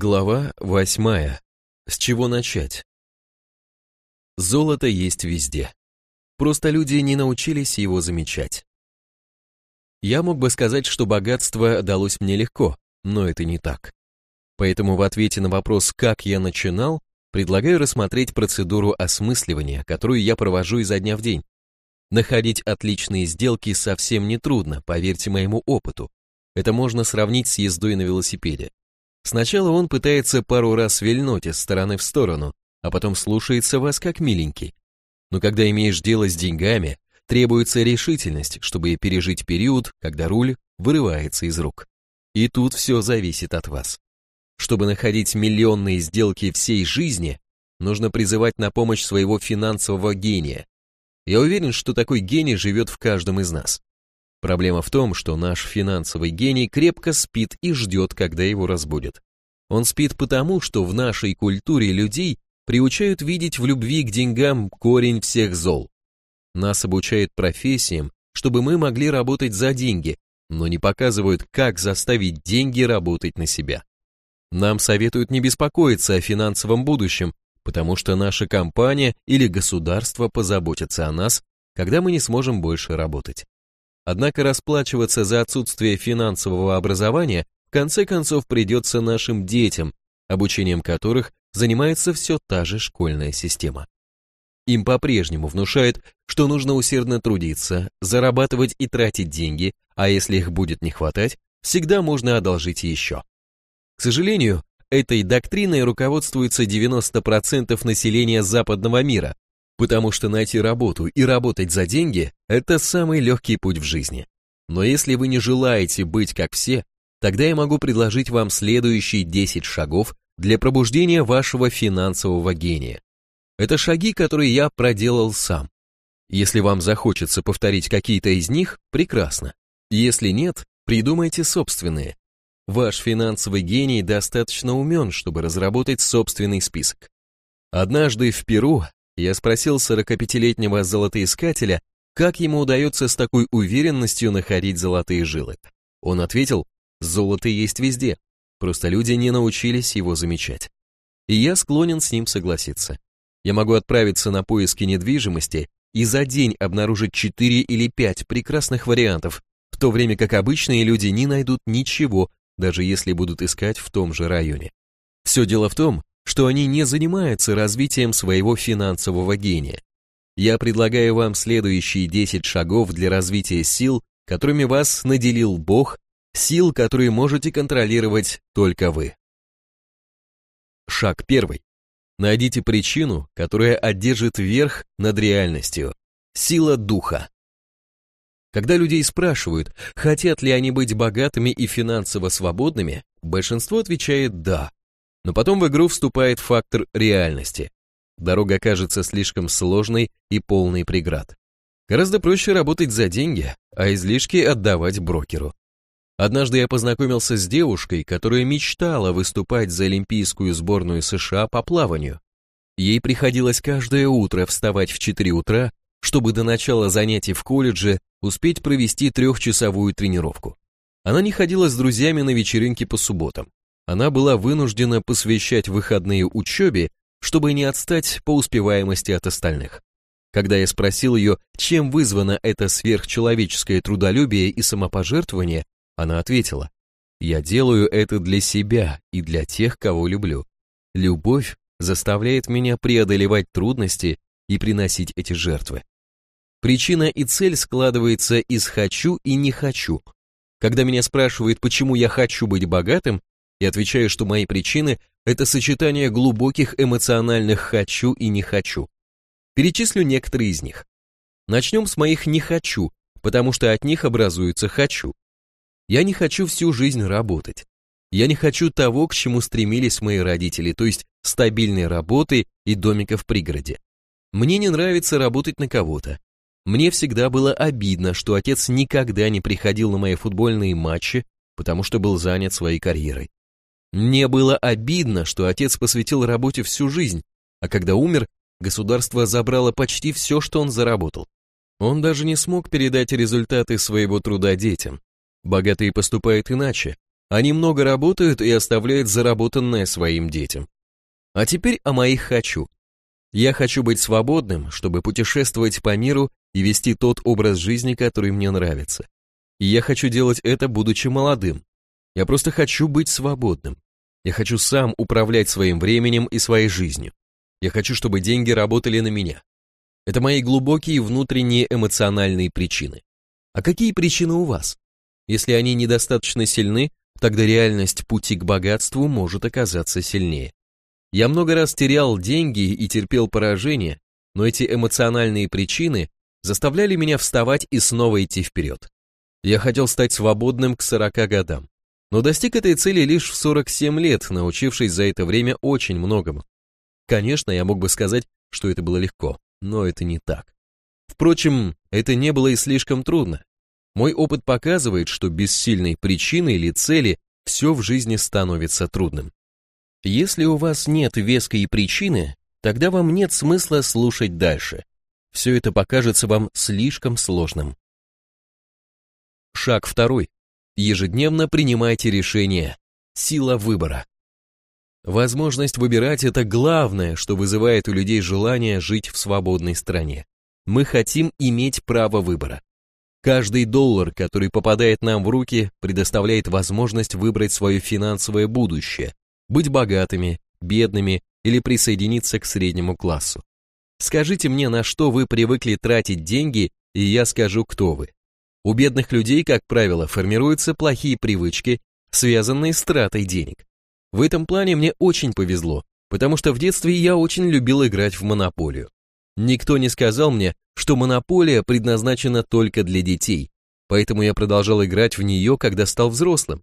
Глава восьмая. С чего начать? Золото есть везде. Просто люди не научились его замечать. Я мог бы сказать, что богатство далось мне легко, но это не так. Поэтому в ответе на вопрос «как я начинал» предлагаю рассмотреть процедуру осмысливания, которую я провожу изо дня в день. Находить отличные сделки совсем не трудно, поверьте моему опыту. Это можно сравнить с ездой на велосипеде. Сначала он пытается пару раз вильнуть из стороны в сторону, а потом слушается вас как миленький. Но когда имеешь дело с деньгами, требуется решительность, чтобы пережить период, когда руль вырывается из рук. И тут все зависит от вас. Чтобы находить миллионные сделки всей жизни, нужно призывать на помощь своего финансового гения. Я уверен, что такой гений живет в каждом из нас. Проблема в том, что наш финансовый гений крепко спит и ждет, когда его разбудят. Он спит потому, что в нашей культуре людей приучают видеть в любви к деньгам корень всех зол. Нас обучают профессиям, чтобы мы могли работать за деньги, но не показывают, как заставить деньги работать на себя. Нам советуют не беспокоиться о финансовом будущем, потому что наша компания или государство позаботятся о нас, когда мы не сможем больше работать. Однако расплачиваться за отсутствие финансового образования в конце концов придется нашим детям, обучением которых занимается все та же школьная система. Им по-прежнему внушают, что нужно усердно трудиться, зарабатывать и тратить деньги, а если их будет не хватать, всегда можно одолжить еще. К сожалению, этой доктриной руководствуется 90% населения западного мира, потому что найти работу и работать за деньги – это самый легкий путь в жизни. Но если вы не желаете быть как все, тогда я могу предложить вам следующие 10 шагов для пробуждения вашего финансового гения. Это шаги, которые я проделал сам. Если вам захочется повторить какие-то из них, прекрасно. Если нет, придумайте собственные. Ваш финансовый гений достаточно умен, чтобы разработать собственный список. Однажды в Перу я спросил 45-летнего золотоискателя, как ему удается с такой уверенностью находить золотые жилы. Он ответил, золото есть везде, просто люди не научились его замечать. И я склонен с ним согласиться. Я могу отправиться на поиски недвижимости и за день обнаружить 4 или 5 прекрасных вариантов, в то время как обычные люди не найдут ничего, даже если будут искать в том же районе. Все дело в том, что они не занимаются развитием своего финансового гения. Я предлагаю вам следующие 10 шагов для развития сил, которыми вас наделил Бог, сил, которые можете контролировать только вы. Шаг первый. Найдите причину, которая одержит верх над реальностью. Сила духа. Когда людей спрашивают, хотят ли они быть богатыми и финансово свободными, большинство отвечает «да». Но потом в игру вступает фактор реальности. Дорога кажется слишком сложной и полной преград. Гораздо проще работать за деньги, а излишки отдавать брокеру. Однажды я познакомился с девушкой, которая мечтала выступать за Олимпийскую сборную США по плаванию. Ей приходилось каждое утро вставать в 4 утра, чтобы до начала занятий в колледже успеть провести трехчасовую тренировку. Она не ходила с друзьями на вечеринки по субботам она была вынуждена посвящать выходные учебе, чтобы не отстать по успеваемости от остальных. Когда я спросил ее, чем вызвано это сверхчеловеческое трудолюбие и самопожертвование, она ответила, «Я делаю это для себя и для тех, кого люблю. Любовь заставляет меня преодолевать трудности и приносить эти жертвы. Причина и цель складывается из «хочу» и «не хочу». Когда меня спрашивают, почему я хочу быть богатым, и отвечаю, что мои причины – это сочетание глубоких эмоциональных «хочу» и «не хочу». Перечислю некоторые из них. Начнем с моих «не хочу», потому что от них образуется «хочу». Я не хочу всю жизнь работать. Я не хочу того, к чему стремились мои родители, то есть стабильной работы и домика в пригороде. Мне не нравится работать на кого-то. Мне всегда было обидно, что отец никогда не приходил на мои футбольные матчи, потому что был занят своей карьерой. Мне было обидно, что отец посвятил работе всю жизнь, а когда умер, государство забрало почти все, что он заработал. Он даже не смог передать результаты своего труда детям. Богатые поступают иначе. Они много работают и оставляют заработанное своим детям. А теперь о моих хочу. Я хочу быть свободным, чтобы путешествовать по миру и вести тот образ жизни, который мне нравится. И я хочу делать это, будучи молодым. Я просто хочу быть свободным. Я хочу сам управлять своим временем и своей жизнью. Я хочу, чтобы деньги работали на меня. Это мои глубокие внутренние эмоциональные причины. А какие причины у вас? Если они недостаточно сильны, тогда реальность пути к богатству может оказаться сильнее. Я много раз терял деньги и терпел поражение, но эти эмоциональные причины заставляли меня вставать и снова идти вперед. Я хотел стать свободным к 40 годам, но достиг этой цели лишь в 47 лет, научившись за это время очень многому. Конечно, я мог бы сказать, что это было легко, но это не так. Впрочем, это не было и слишком трудно. Мой опыт показывает, что без сильной причины или цели все в жизни становится трудным. Если у вас нет веской причины, тогда вам нет смысла слушать дальше. Все это покажется вам слишком сложным. Шаг второй. Ежедневно принимайте решения. Сила выбора. Возможность выбирать – это главное, что вызывает у людей желание жить в свободной стране. Мы хотим иметь право выбора. Каждый доллар, который попадает нам в руки, предоставляет возможность выбрать свое финансовое будущее, быть богатыми, бедными или присоединиться к среднему классу. Скажите мне, на что вы привыкли тратить деньги, и я скажу, кто вы. У бедных людей, как правило, формируются плохие привычки, связанные с тратой денег. В этом плане мне очень повезло, потому что в детстве я очень любил играть в монополию. Никто не сказал мне, что монополия предназначена только для детей, поэтому я продолжал играть в нее, когда стал взрослым.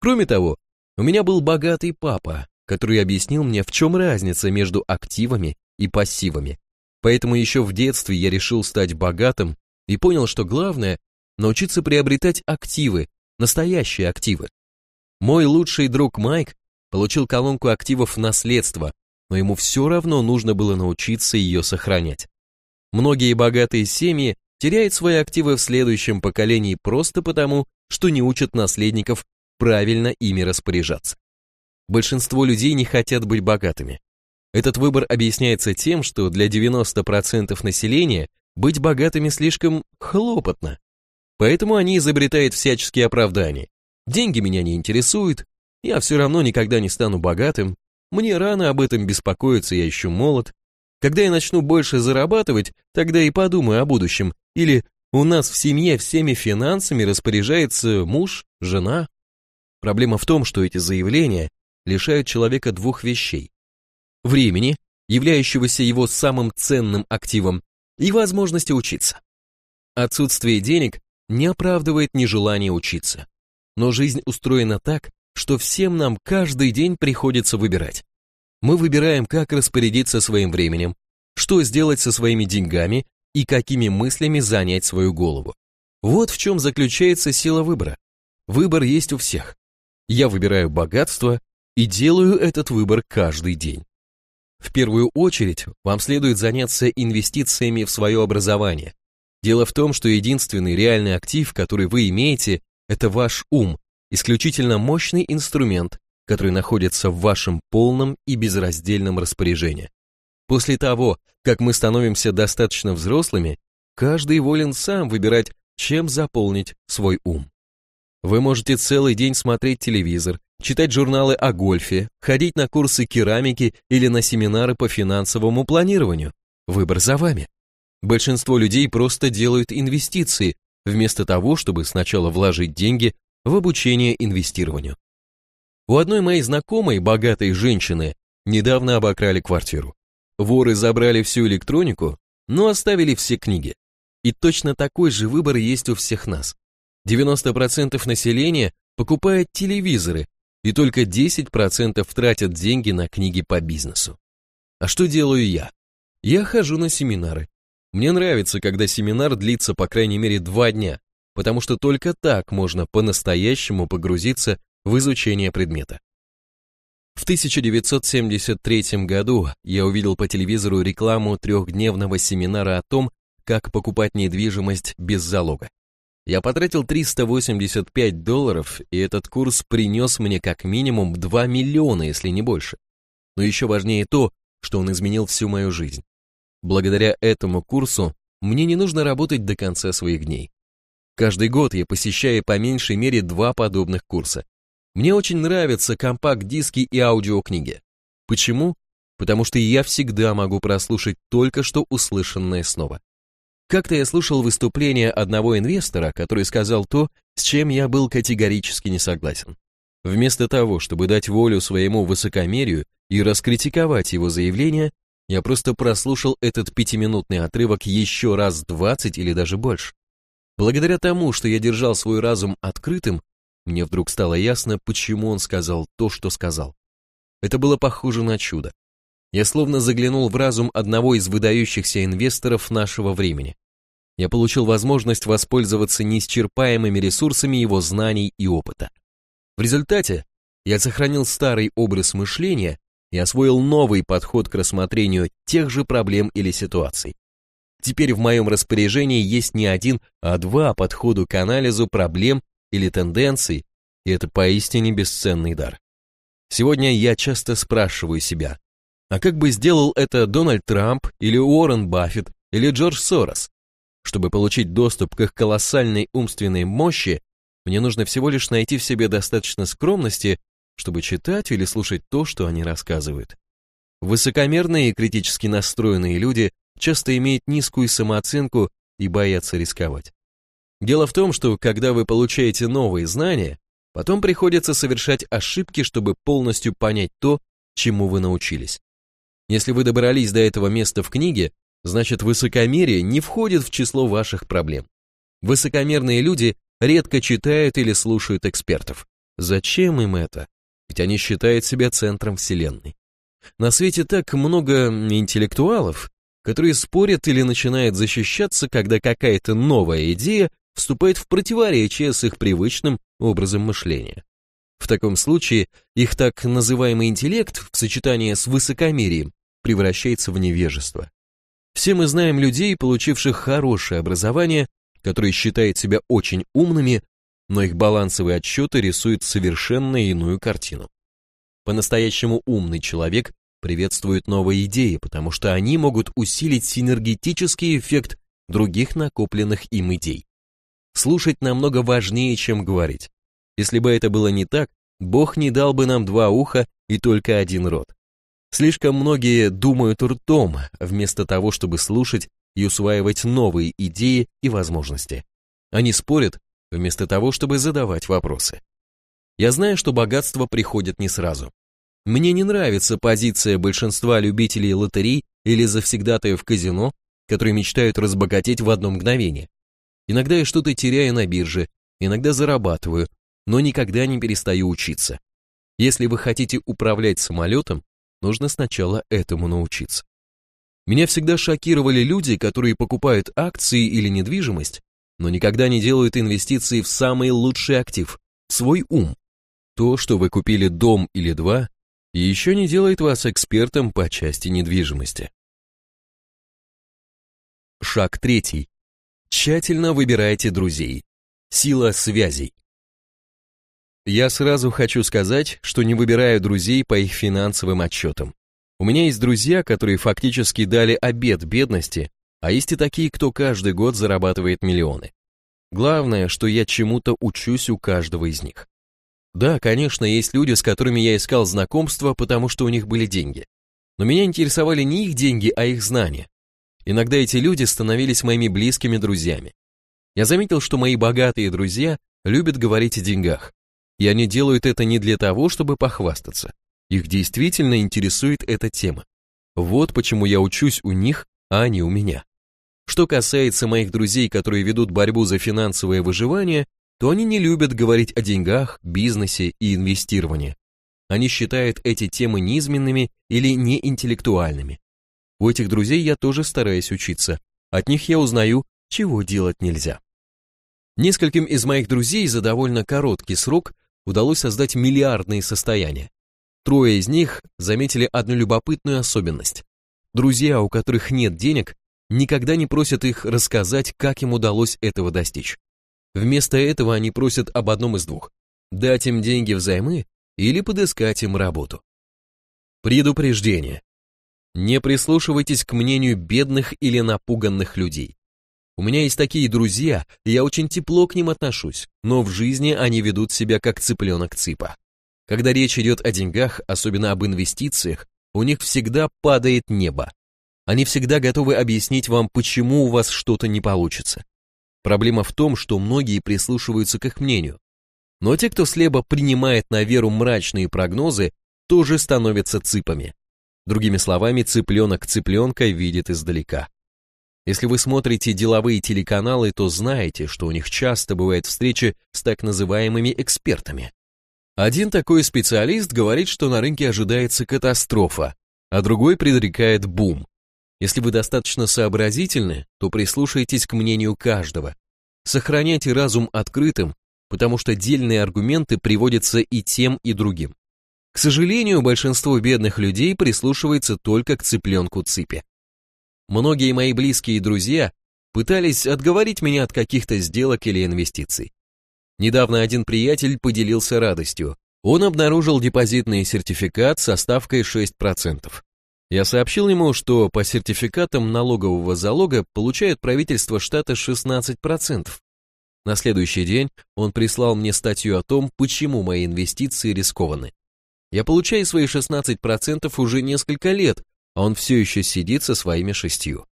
Кроме того, у меня был богатый папа, который объяснил мне, в чем разница между активами и пассивами. Поэтому еще в детстве я решил стать богатым и понял, что главное – научиться приобретать активы, настоящие активы. Мой лучший друг Майк получил колонку активов в наследство, но ему все равно нужно было научиться ее сохранять. Многие богатые семьи теряют свои активы в следующем поколении просто потому, что не учат наследников правильно ими распоряжаться. Большинство людей не хотят быть богатыми. Этот выбор объясняется тем, что для 90% населения быть богатыми слишком хлопотно. Поэтому они изобретают всяческие оправдания. Деньги меня не интересуют, я все равно никогда не стану богатым, мне рано об этом беспокоиться, я еще молод. Когда я начну больше зарабатывать, тогда и подумаю о будущем. Или у нас в семье всеми финансами распоряжается муж, жена, Проблема в том, что эти заявления лишают человека двух вещей. Времени, являющегося его самым ценным активом, и возможности учиться. Отсутствие денег не оправдывает нежелание учиться. Но жизнь устроена так, что всем нам каждый день приходится выбирать. Мы выбираем, как распорядиться своим временем, что сделать со своими деньгами и какими мыслями занять свою голову. Вот в чем заключается сила выбора. Выбор есть у всех. Я выбираю богатство и делаю этот выбор каждый день. В первую очередь, вам следует заняться инвестициями в свое образование. Дело в том, что единственный реальный актив, который вы имеете, это ваш ум, исключительно мощный инструмент, который находится в вашем полном и безраздельном распоряжении. После того, как мы становимся достаточно взрослыми, каждый волен сам выбирать, чем заполнить свой ум. Вы можете целый день смотреть телевизор, читать журналы о гольфе, ходить на курсы керамики или на семинары по финансовому планированию. Выбор за вами. Большинство людей просто делают инвестиции, вместо того, чтобы сначала вложить деньги в обучение инвестированию. У одной моей знакомой, богатой женщины, недавно обокрали квартиру. Воры забрали всю электронику, но оставили все книги. И точно такой же выбор есть у всех нас. 90% населения покупает телевизоры, и только 10% тратят деньги на книги по бизнесу. А что делаю я? Я хожу на семинары. Мне нравится, когда семинар длится по крайней мере два дня, потому что только так можно по-настоящему погрузиться в изучение предмета. В 1973 году я увидел по телевизору рекламу трехдневного семинара о том, как покупать недвижимость без залога. Я потратил 385 долларов, и этот курс принес мне как минимум 2 миллиона, если не больше. Но еще важнее то, что он изменил всю мою жизнь. Благодаря этому курсу мне не нужно работать до конца своих дней. Каждый год я посещаю по меньшей мере два подобных курса. Мне очень нравятся компакт-диски и аудиокниги. Почему? Потому что я всегда могу прослушать только что услышанное снова. Как-то я слушал выступление одного инвестора, который сказал то, с чем я был категорически не согласен. Вместо того, чтобы дать волю своему высокомерию и раскритиковать его заявление, я просто прослушал этот пятиминутный отрывок еще раз двадцать или даже больше. Благодаря тому, что я держал свой разум открытым, мне вдруг стало ясно, почему он сказал то, что сказал. Это было похоже на чудо. Я словно заглянул в разум одного из выдающихся инвесторов нашего времени. Я получил возможность воспользоваться неисчерпаемыми ресурсами его знаний и опыта. В результате я сохранил старый образ мышления и освоил новый подход к рассмотрению тех же проблем или ситуаций. Теперь в моем распоряжении есть не один, а два подхода к анализу проблем или тенденций, и это поистине бесценный дар. Сегодня я часто спрашиваю себя, а как бы сделал это Дональд Трамп или Уоррен Баффет или Джордж Сорос? Чтобы получить доступ к их колоссальной умственной мощи, мне нужно всего лишь найти в себе достаточно скромности, чтобы читать или слушать то, что они рассказывают. Высокомерные и критически настроенные люди часто имеют низкую самооценку и боятся рисковать. Дело в том, что когда вы получаете новые знания, потом приходится совершать ошибки, чтобы полностью понять то, чему вы научились. Если вы добрались до этого места в книге, значит высокомерие не входит в число ваших проблем. Высокомерные люди редко читают или слушают экспертов. Зачем им это? Ведь они считают себя центром вселенной. На свете так много интеллектуалов, которые спорят или начинают защищаться, когда какая-то новая идея вступает в противоречие с их привычным образом мышления. В таком случае их так называемый интеллект в сочетании с высокомерием превращается в невежество. Все мы знаем людей, получивших хорошее образование, которые считают себя очень умными, но их балансовые отчеты рисуют совершенно иную картину. По-настоящему умный человек приветствует новые идеи, потому что они могут усилить синергетический эффект других накопленных им идей. Слушать намного важнее, чем говорить. Если бы это было не так, Бог не дал бы нам два уха и только один рот. Слишком многие думают ртом, вместо того, чтобы слушать и усваивать новые идеи и возможности. Они спорят, вместо того, чтобы задавать вопросы. Я знаю, что богатство приходит не сразу. Мне не нравится позиция большинства любителей лотерей или завсегдатаев казино, которые мечтают разбогатеть в одно мгновение. Иногда я что-то теряю на бирже, иногда зарабатываю, но никогда не перестаю учиться. Если вы хотите управлять самолетом, нужно сначала этому научиться. Меня всегда шокировали люди, которые покупают акции или недвижимость, но никогда не делают инвестиции в самый лучший актив – свой ум. То, что вы купили дом или два, еще не делает вас экспертом по части недвижимости. Шаг третий. Тщательно выбирайте друзей. Сила связей. Я сразу хочу сказать, что не выбираю друзей по их финансовым отчетам. У меня есть друзья, которые фактически дали обед бедности, а есть и такие, кто каждый год зарабатывает миллионы. Главное, что я чему-то учусь у каждого из них. Да, конечно, есть люди, с которыми я искал знакомства, потому что у них были деньги. Но меня интересовали не их деньги, а их знания. Иногда эти люди становились моими близкими друзьями. Я заметил, что мои богатые друзья любят говорить о деньгах. И они делают это не для того, чтобы похвастаться. Их действительно интересует эта тема. Вот почему я учусь у них, а они у меня. Что касается моих друзей, которые ведут борьбу за финансовое выживание, то они не любят говорить о деньгах, бизнесе и инвестировании. Они считают эти темы низменными или неинтеллектуальными. У этих друзей я тоже стараюсь учиться. От них я узнаю, чего делать нельзя. Нескольким из моих друзей за довольно короткий срок удалось создать миллиардные состояния. Трое из них заметили одну любопытную особенность. Друзья, у которых нет денег, никогда не просят их рассказать, как им удалось этого достичь. Вместо этого они просят об одном из двух – дать им деньги взаймы или подыскать им работу. Предупреждение. Не прислушивайтесь к мнению бедных или напуганных людей. У меня есть такие друзья, я очень тепло к ним отношусь, но в жизни они ведут себя как цыпленок цыпа. Когда речь идет о деньгах, особенно об инвестициях, у них всегда падает небо. Они всегда готовы объяснить вам, почему у вас что-то не получится. Проблема в том, что многие прислушиваются к их мнению. Но те, кто слепо принимает на веру мрачные прогнозы, тоже становятся цыпами. Другими словами, цыпленок цыпленка видит издалека. Если вы смотрите деловые телеканалы, то знаете, что у них часто бывают встречи с так называемыми экспертами. Один такой специалист говорит, что на рынке ожидается катастрофа, а другой предрекает бум. Если вы достаточно сообразительны, то прислушайтесь к мнению каждого. Сохраняйте разум открытым, потому что дельные аргументы приводятся и тем, и другим. К сожалению, большинство бедных людей прислушивается только к цыпленку цыпе. Многие мои близкие друзья пытались отговорить меня от каких-то сделок или инвестиций. Недавно один приятель поделился радостью. Он обнаружил депозитный сертификат со ставкой 6%. Я сообщил ему, что по сертификатам налогового залога получает правительство штата 16%. На следующий день он прислал мне статью о том, почему мои инвестиции рискованы. Я получаю свои 16% уже несколько лет, а он все еще сидит со своими шестью.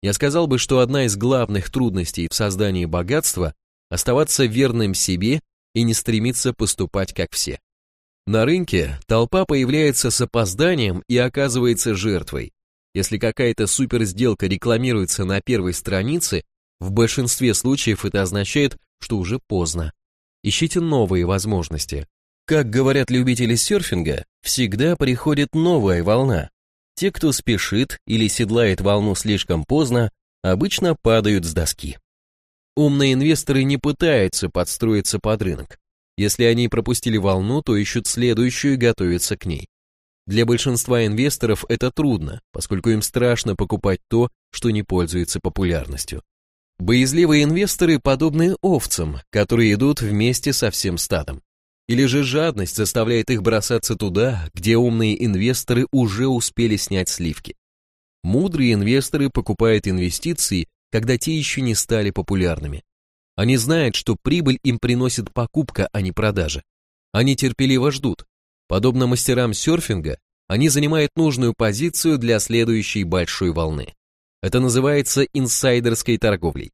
Я сказал бы, что одна из главных трудностей в создании богатства – оставаться верным себе и не стремиться поступать как все. На рынке толпа появляется с опозданием и оказывается жертвой. Если какая-то суперсделка рекламируется на первой странице, в большинстве случаев это означает, что уже поздно. Ищите новые возможности, как говорят любители серфинга, всегда приходит новая волна. Те, кто спешит или седлает волну слишком поздно, обычно падают с доски. Умные инвесторы не пытаются подстроиться под рынок. Если они пропустили волну, то ищут следующую и готовятся к ней. Для большинства инвесторов это трудно, поскольку им страшно покупать то, что не пользуется популярностью. Боязливые инвесторы подобны овцам, которые идут вместе со всем стадом. Или же жадность заставляет их бросаться туда, где умные инвесторы уже успели снять сливки. Мудрые инвесторы покупают инвестиции, когда те еще не стали популярными. Они знают, что прибыль им приносит покупка, а не продажа. Они терпеливо ждут. Подобно мастерам серфинга, они занимают нужную позицию для следующей большой волны. Это называется инсайдерской торговлей.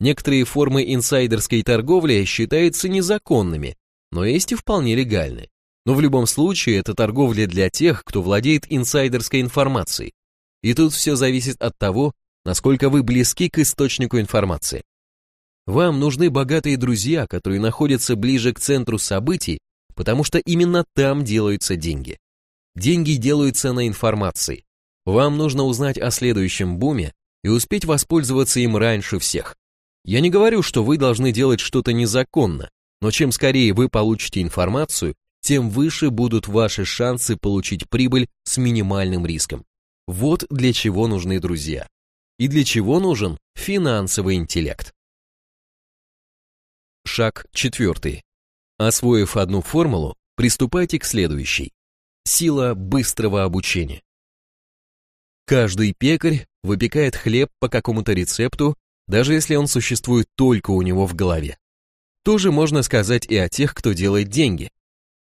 Некоторые формы инсайдерской торговли считаются незаконными, но есть и вполне легальные. Но в любом случае это торговля для тех, кто владеет инсайдерской информацией. И тут все зависит от того, насколько вы близки к источнику информации. Вам нужны богатые друзья, которые находятся ближе к центру событий, потому что именно там делаются деньги. Деньги делаются на информации. Вам нужно узнать о следующем буме и успеть воспользоваться им раньше всех. Я не говорю, что вы должны делать что-то незаконно, но чем скорее вы получите информацию, тем выше будут ваши шансы получить прибыль с минимальным риском. Вот для чего нужны друзья. И для чего нужен финансовый интеллект. Шаг четвертый. Освоив одну формулу, приступайте к следующей. Сила быстрого обучения. Каждый пекарь выпекает хлеб по какому-то рецепту, даже если он существует только у него в голове. Тоже можно сказать и о тех, кто делает деньги.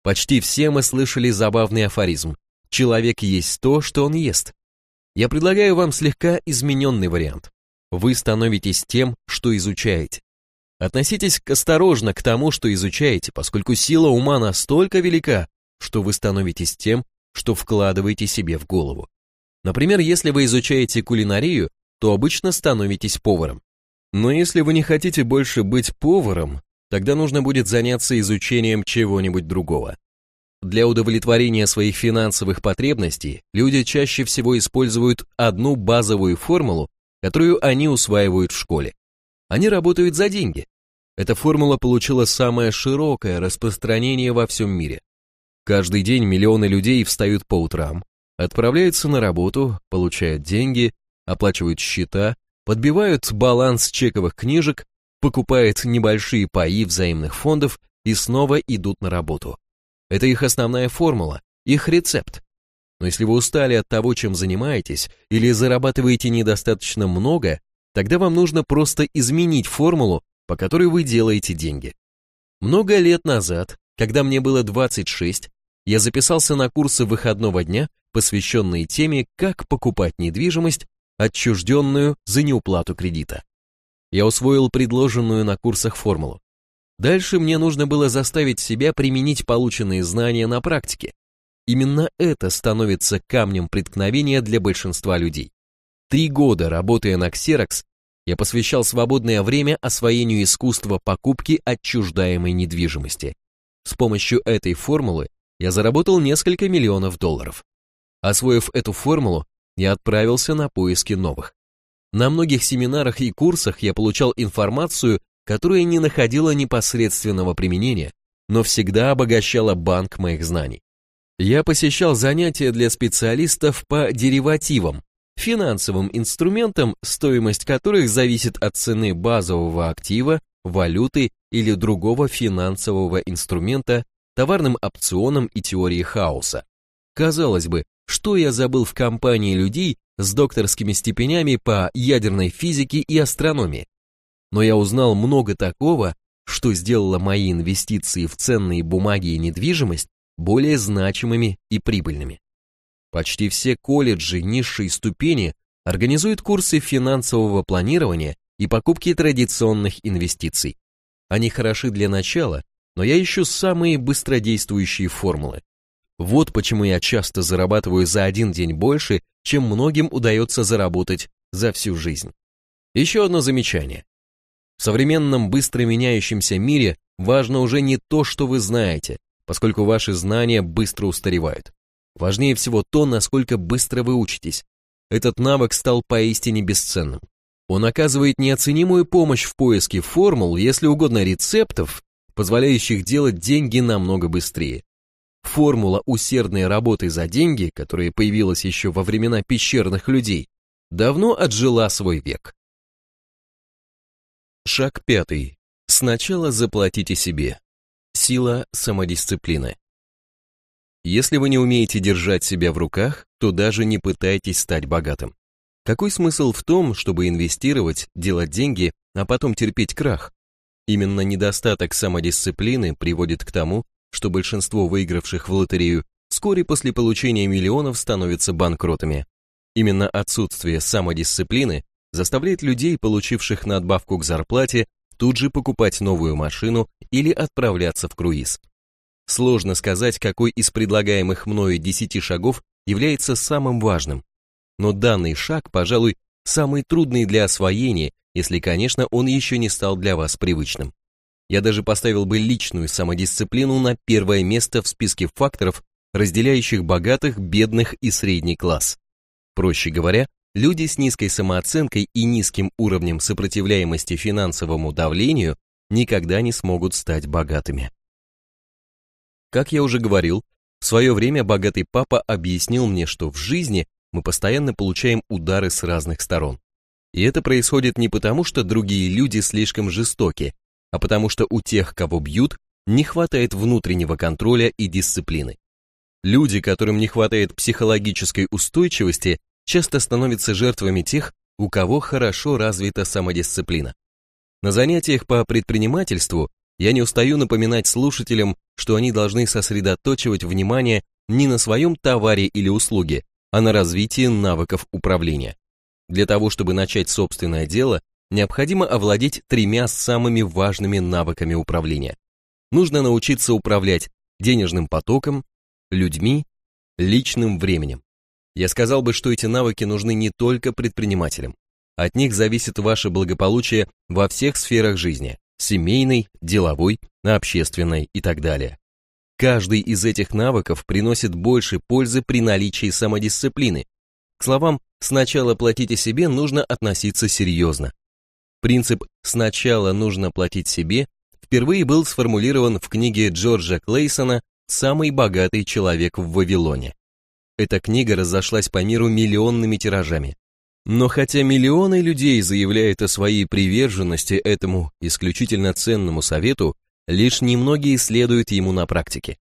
Почти все мы слышали забавный афоризм «Человек есть то, что он ест». Я предлагаю вам слегка измененный вариант. Вы становитесь тем, что изучаете. Относитесь осторожно к тому, что изучаете, поскольку сила ума настолько велика, что вы становитесь тем, что вкладываете себе в голову. Например, если вы изучаете кулинарию, то обычно становитесь поваром. Но если вы не хотите больше быть поваром, тогда нужно будет заняться изучением чего-нибудь другого. Для удовлетворения своих финансовых потребностей люди чаще всего используют одну базовую формулу, которую они усваивают в школе. Они работают за деньги. Эта формула получила самое широкое распространение во всем мире. Каждый день миллионы людей встают по утрам, отправляются на работу, получают деньги, оплачивают счета, подбивают баланс чековых книжек покупают небольшие паи взаимных фондов и снова идут на работу. Это их основная формула, их рецепт. Но если вы устали от того, чем занимаетесь, или зарабатываете недостаточно много, тогда вам нужно просто изменить формулу, по которой вы делаете деньги. Много лет назад, когда мне было 26, я записался на курсы выходного дня, посвященные теме, как покупать недвижимость, отчужденную за неуплату кредита. Я усвоил предложенную на курсах формулу. Дальше мне нужно было заставить себя применить полученные знания на практике. Именно это становится камнем преткновения для большинства людей. Три года работая на Xerox, я посвящал свободное время освоению искусства покупки отчуждаемой недвижимости. С помощью этой формулы я заработал несколько миллионов долларов. Освоив эту формулу, я отправился на поиски новых. На многих семинарах и курсах я получал информацию, которая не находила непосредственного применения, но всегда обогащала банк моих знаний. Я посещал занятия для специалистов по деривативам, финансовым инструментам, стоимость которых зависит от цены базового актива, валюты или другого финансового инструмента, товарным опционам и теории хаоса. Казалось бы, что я забыл в компании людей с докторскими степенями по ядерной физике и астрономии. Но я узнал много такого, что сделало мои инвестиции в ценные бумаги и недвижимость более значимыми и прибыльными. Почти все колледжи низшей ступени организуют курсы финансового планирования и покупки традиционных инвестиций. Они хороши для начала, но я ищу самые быстродействующие формулы. Вот почему я часто зарабатываю за один день больше, чем многим удается заработать за всю жизнь. Еще одно замечание. В современном быстро меняющемся мире важно уже не то, что вы знаете, поскольку ваши знания быстро устаревают. Важнее всего то, насколько быстро вы учитесь. Этот навык стал поистине бесценным. Он оказывает неоценимую помощь в поиске формул, если угодно рецептов, позволяющих делать деньги намного быстрее. Формула усердной работы за деньги, которая появилась еще во времена пещерных людей, давно отжила свой век. Шаг пятый. Сначала заплатите себе. Сила самодисциплины. Если вы не умеете держать себя в руках, то даже не пытайтесь стать богатым. Какой смысл в том, чтобы инвестировать, делать деньги, а потом терпеть крах? Именно недостаток самодисциплины приводит к тому, что большинство выигравших в лотерею вскоре после получения миллионов становятся банкротами. Именно отсутствие самодисциплины заставляет людей, получивших надбавку к зарплате, тут же покупать новую машину или отправляться в круиз. Сложно сказать, какой из предлагаемых мною 10 шагов является самым важным, но данный шаг, пожалуй, самый трудный для освоения если, конечно, он еще не стал для вас привычным. Я даже поставил бы личную самодисциплину на первое место в списке факторов, разделяющих богатых, бедных и средний класс. Проще говоря, люди с низкой самооценкой и низким уровнем сопротивляемости финансовому давлению никогда не смогут стать богатыми. Как я уже говорил, в свое время богатый папа объяснил мне, что в жизни мы постоянно получаем удары с разных сторон. И это происходит не потому, что другие люди слишком жестоки, а потому что у тех, кого бьют, не хватает внутреннего контроля и дисциплины. Люди, которым не хватает психологической устойчивости, часто становятся жертвами тех, у кого хорошо развита самодисциплина. На занятиях по предпринимательству я не устаю напоминать слушателям, что они должны сосредоточивать внимание не на своем товаре или услуге, а на развитии навыков управления. Для того, чтобы начать собственное дело, необходимо овладеть тремя самыми важными навыками управления. Нужно научиться управлять денежным потоком, людьми, личным временем. Я сказал бы, что эти навыки нужны не только предпринимателям. От них зависит ваше благополучие во всех сферах жизни – семейной, деловой, общественной и так далее. Каждый из этих навыков приносит больше пользы при наличии самодисциплины. К словам «сначала платите себе» нужно относиться серьезно. Принцип «сначала нужно платить себе» впервые был сформулирован в книге Джорджа Клейсона «Самый богатый человек в Вавилоне». Эта книга разошлась по миру миллионными тиражами. Но хотя миллионы людей заявляют о своей приверженности этому исключительно ценному совету, лишь немногие следуют ему на практике.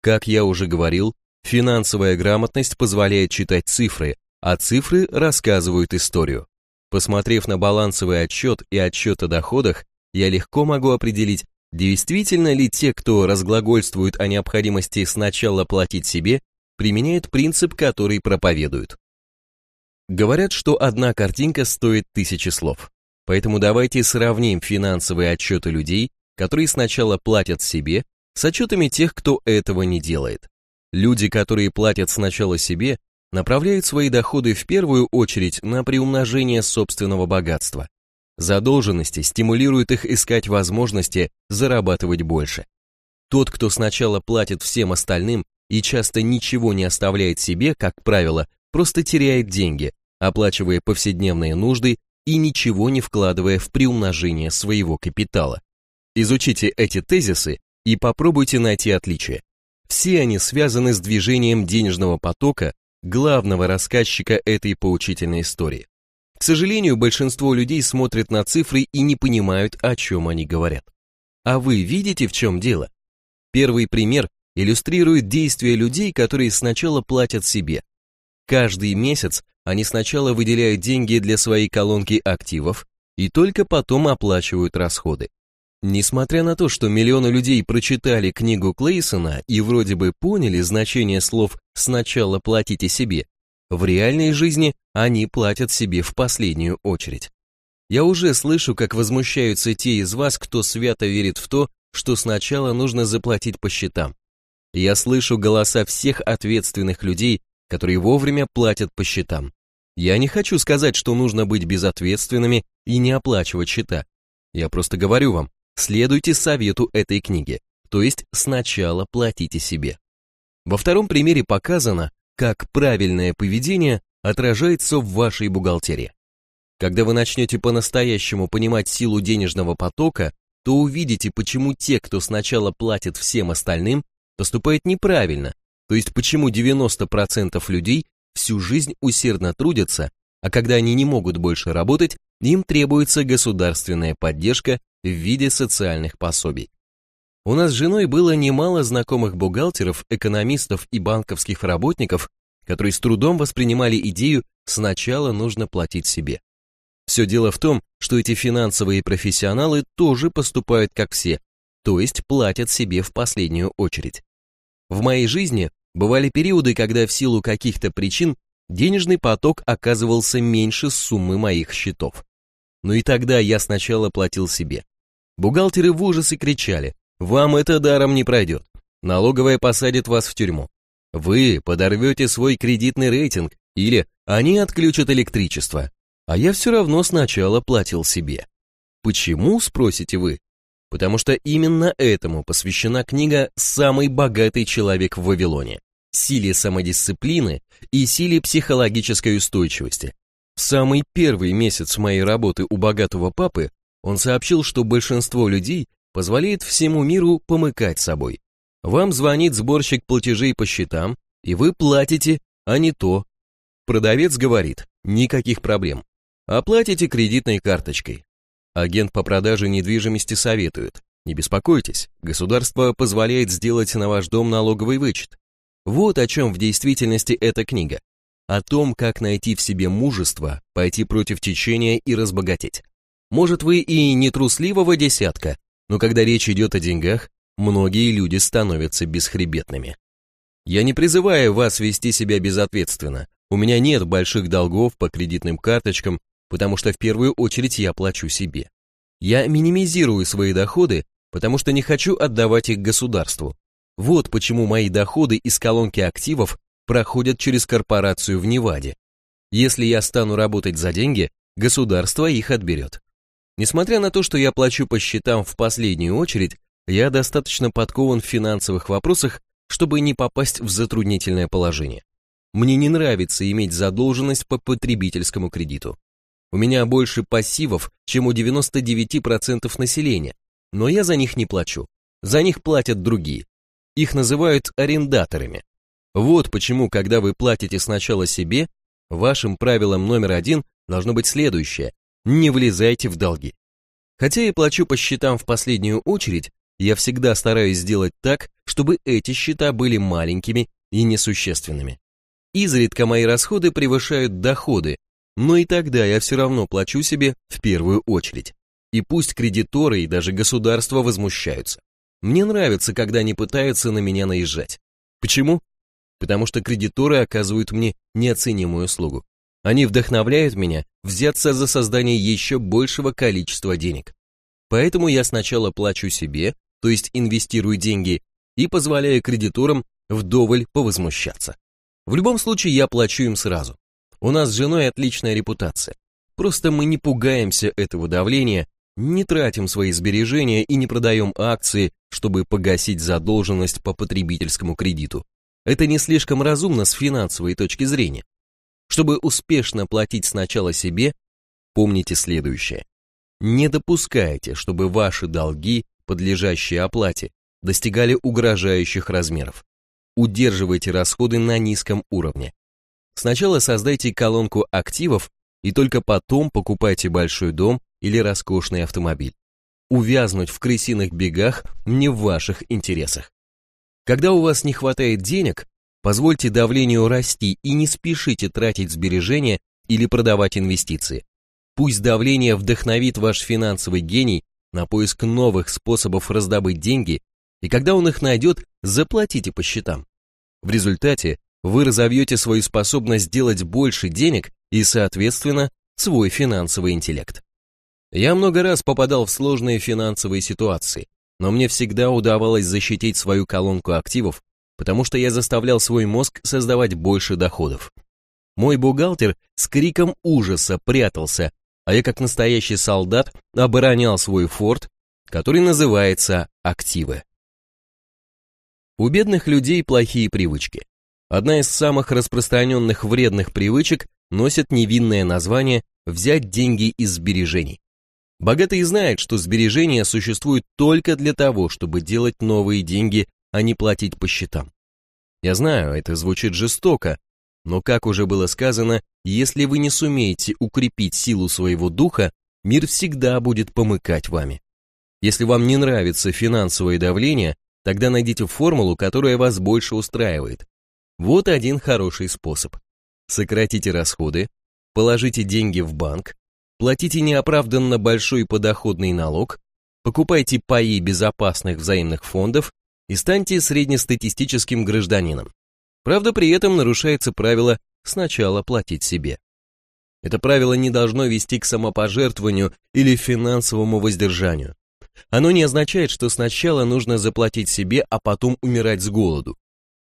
Как я уже говорил, финансовая грамотность позволяет читать цифры, а цифры рассказывают историю. Посмотрев на балансовый отчет и отчет о доходах, я легко могу определить, действительно ли те, кто разглагольствует о необходимости сначала платить себе, применяют принцип, который проповедуют. Говорят, что одна картинка стоит тысячи слов. Поэтому давайте сравним финансовые отчеты людей, которые сначала платят себе, с отчетами тех, кто этого не делает. Люди, которые платят сначала себе, направляют свои доходы в первую очередь на приумножение собственного богатства. Задолженности стимулируют их искать возможности зарабатывать больше. Тот, кто сначала платит всем остальным и часто ничего не оставляет себе, как правило, просто теряет деньги, оплачивая повседневные нужды и ничего не вкладывая в приумножение своего капитала. Изучите эти тезисы и попробуйте найти отличия. Все они связаны с движением денежного потока главного рассказчика этой поучительной истории. К сожалению, большинство людей смотрят на цифры и не понимают, о чем они говорят. А вы видите, в чем дело? Первый пример иллюстрирует действия людей, которые сначала платят себе. Каждый месяц они сначала выделяют деньги для своей колонки активов и только потом оплачивают расходы. Несмотря на то, что миллионы людей прочитали книгу Клейсона и вроде бы поняли значение слов «сначала платите себе», в реальной жизни они платят себе в последнюю очередь. Я уже слышу, как возмущаются те из вас, кто свято верит в то, что сначала нужно заплатить по счетам. Я слышу голоса всех ответственных людей, которые вовремя платят по счетам. Я не хочу сказать, что нужно быть безответственными и не оплачивать счета. Я просто говорю вам, следуйте совету этой книги, то есть сначала платите себе. Во втором примере показано, как правильное поведение отражается в вашей бухгалтерии. Когда вы начнете по-настоящему понимать силу денежного потока, то увидите, почему те, кто сначала платит всем остальным, поступают неправильно, то есть почему 90% людей всю жизнь усердно трудятся, а когда они не могут больше работать, им требуется государственная поддержка в виде социальных пособий. У нас с женой было немало знакомых бухгалтеров, экономистов и банковских работников, которые с трудом воспринимали идею «сначала нужно платить себе». Все дело в том, что эти финансовые профессионалы тоже поступают как все, то есть платят себе в последнюю очередь. В моей жизни Бывали периоды, когда в силу каких-то причин денежный поток оказывался меньше суммы моих счетов. Но и тогда я сначала платил себе. Бухгалтеры в ужасе кричали, вам это даром не пройдет, налоговая посадит вас в тюрьму. Вы подорвете свой кредитный рейтинг или они отключат электричество, а я все равно сначала платил себе. Почему, спросите вы? потому что именно этому посвящена книга «Самый богатый человек в Вавилоне» силе самодисциплины и силе психологической устойчивости. В самый первый месяц моей работы у богатого папы он сообщил, что большинство людей позволяет всему миру помыкать собой. Вам звонит сборщик платежей по счетам, и вы платите, а не то. Продавец говорит, никаких проблем. Оплатите кредитной карточкой. Агент по продаже недвижимости советует. Не беспокойтесь, государство позволяет сделать на ваш дом налоговый вычет. Вот о чем в действительности эта книга. О том, как найти в себе мужество, пойти против течения и разбогатеть. Может, вы и не трусливого десятка, но когда речь идет о деньгах, многие люди становятся бесхребетными. Я не призываю вас вести себя безответственно. У меня нет больших долгов по кредитным карточкам потому что в первую очередь я плачу себе. Я минимизирую свои доходы, потому что не хочу отдавать их государству. Вот почему мои доходы из колонки активов проходят через корпорацию в Неваде. Если я стану работать за деньги, государство их отберет. Несмотря на то, что я плачу по счетам в последнюю очередь, я достаточно подкован в финансовых вопросах, чтобы не попасть в затруднительное положение. Мне не нравится иметь задолженность по потребительскому кредиту. У меня больше пассивов, чем у 99% населения, но я за них не плачу. За них платят другие. Их называют арендаторами. Вот почему, когда вы платите сначала себе, вашим правилом номер один должно быть следующее. Не влезайте в долги. Хотя я плачу по счетам в последнюю очередь, я всегда стараюсь сделать так, чтобы эти счета были маленькими и несущественными. Изредка мои расходы превышают доходы, но и тогда я все равно плачу себе в первую очередь. И пусть кредиторы и даже государство возмущаются. Мне нравится, когда они пытаются на меня наезжать. Почему? Потому что кредиторы оказывают мне неоценимую услугу. Они вдохновляют меня взяться за создание еще большего количества денег. Поэтому я сначала плачу себе, то есть инвестирую деньги, и позволяю кредиторам вдоволь повозмущаться. В любом случае я плачу им сразу. У нас с женой отличная репутация. Просто мы не пугаемся этого давления, не тратим свои сбережения и не продаем акции, чтобы погасить задолженность по потребительскому кредиту. Это не слишком разумно с финансовой точки зрения. Чтобы успешно платить сначала себе, помните следующее. Не допускайте, чтобы ваши долги, подлежащие оплате, достигали угрожающих размеров. Удерживайте расходы на низком уровне. Сначала создайте колонку активов и только потом покупайте большой дом или роскошный автомобиль. Увязнуть в крысиных бегах не в ваших интересах. Когда у вас не хватает денег, позвольте давлению расти и не спешите тратить сбережения или продавать инвестиции. Пусть давление вдохновит ваш финансовый гений на поиск новых способов раздобыть деньги, и когда он их найдет, заплатите по счетам. В результате вы разовьете свою способность делать больше денег и, соответственно, свой финансовый интеллект. Я много раз попадал в сложные финансовые ситуации, но мне всегда удавалось защитить свою колонку активов, потому что я заставлял свой мозг создавать больше доходов. Мой бухгалтер с криком ужаса прятался, а я как настоящий солдат оборонял свой форт, который называется активы. У бедных людей плохие привычки. Одна из самых распространенных вредных привычек носит невинное название «взять деньги из сбережений». Богатые знают, что сбережения существуют только для того, чтобы делать новые деньги, а не платить по счетам. Я знаю, это звучит жестоко, но, как уже было сказано, если вы не сумеете укрепить силу своего духа, мир всегда будет помыкать вами. Если вам не нравится финансовое давление, тогда найдите формулу, которая вас больше устраивает. Вот один хороший способ. Сократите расходы, положите деньги в банк, платите неоправданно большой подоходный налог, покупайте паи безопасных взаимных фондов и станьте среднестатистическим гражданином. Правда, при этом нарушается правило сначала платить себе. Это правило не должно вести к самопожертвованию или финансовому воздержанию. Оно не означает, что сначала нужно заплатить себе, а потом умирать с голоду.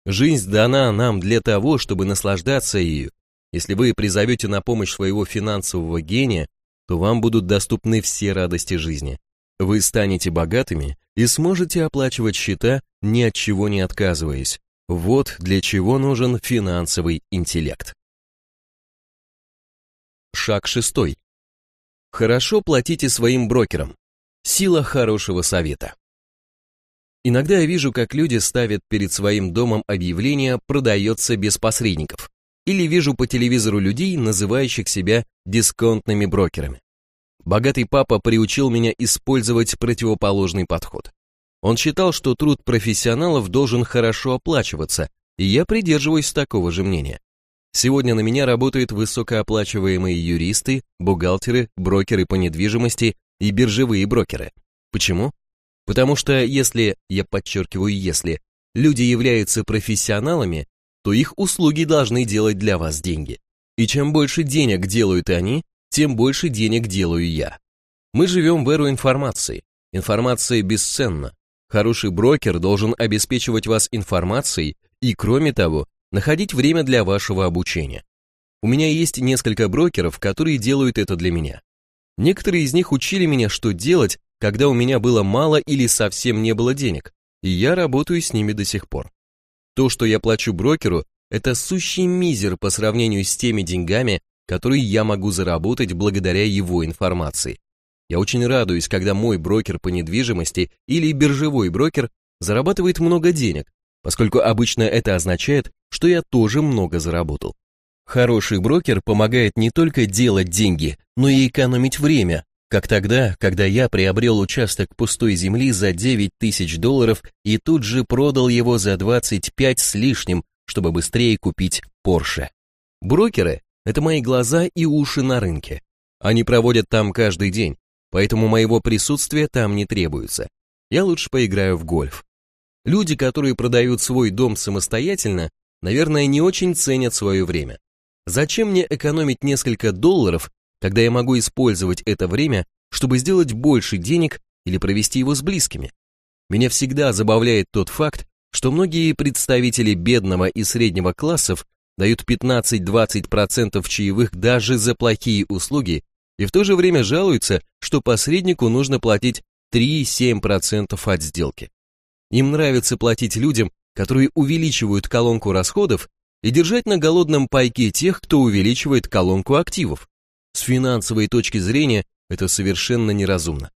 Жизнь дана нам для того, чтобы наслаждаться ею. Если вы призовете на помощь своего финансового гения, то вам будут доступны все радости жизни. Вы станете богатыми и сможете оплачивать счета, ни от чего не отказываясь. Вот для чего нужен финансовый интеллект. Шаг шестой. Хорошо платите своим брокерам. Сила хорошего совета. Иногда я вижу, как люди ставят перед своим домом объявление «продается без посредников» или вижу по телевизору людей, называющих себя дисконтными брокерами. Богатый папа приучил меня использовать противоположный подход. Он считал, что труд профессионалов должен хорошо оплачиваться, и я придерживаюсь такого же мнения. Сегодня на меня работают высокооплачиваемые юристы, бухгалтеры, брокеры по недвижимости и биржевые брокеры. Почему? Потому что если, я подчеркиваю если, люди являются профессионалами, то их услуги должны делать для вас деньги. И чем больше денег делают они, тем больше денег делаю я. Мы живем в эру информации. Информация бесценна. Хороший брокер должен обеспечивать вас информацией и, кроме того, находить время для вашего обучения. У меня есть несколько брокеров, которые делают это для меня. Некоторые из них учили меня, что делать, когда у меня было мало или совсем не было денег, и я работаю с ними до сих пор. То, что я плачу брокеру, это сущий мизер по сравнению с теми деньгами, которые я могу заработать благодаря его информации. Я очень радуюсь, когда мой брокер по недвижимости или биржевой брокер зарабатывает много денег, поскольку обычно это означает, что я тоже много заработал. Хороший брокер помогает не только делать деньги, но и экономить время, как тогда, когда я приобрел участок пустой земли за 9 тысяч долларов и тут же продал его за 25 с лишним, чтобы быстрее купить Porsche. Брокеры – это мои глаза и уши на рынке. Они проводят там каждый день, поэтому моего присутствия там не требуется. Я лучше поиграю в гольф. Люди, которые продают свой дом самостоятельно, наверное, не очень ценят свое время. Зачем мне экономить несколько долларов, когда я могу использовать это время, чтобы сделать больше денег или провести его с близкими? Меня всегда забавляет тот факт, что многие представители бедного и среднего классов дают 15-20% чаевых даже за плохие услуги и в то же время жалуются, что посреднику нужно платить 3-7% от сделки. Им нравится платить людям, которые увеличивают колонку расходов и держать на голодном пайке тех, кто увеличивает колонку активов. С финансовой точки зрения это совершенно неразумно.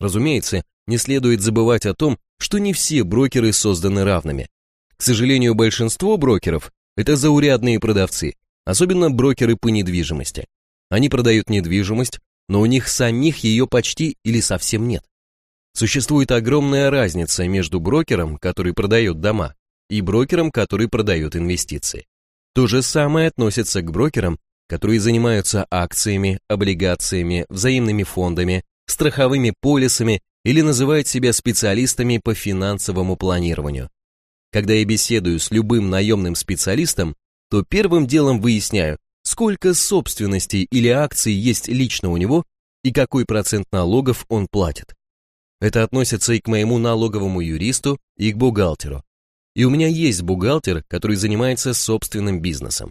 Разумеется, не следует забывать о том, что не все брокеры созданы равными. К сожалению, большинство брокеров – это заурядные продавцы, особенно брокеры по недвижимости. Они продают недвижимость, но у них самих ее почти или совсем нет. Существует огромная разница между брокером, который продает дома, и брокером, который продает инвестиции. То же самое относится к брокерам, которые занимаются акциями, облигациями, взаимными фондами, страховыми полисами или называют себя специалистами по финансовому планированию. Когда я беседую с любым наемным специалистом, то первым делом выясняю, сколько собственностей или акций есть лично у него и какой процент налогов он платит. Это относится и к моему налоговому юристу, и к бухгалтеру. И у меня есть бухгалтер, который занимается собственным бизнесом.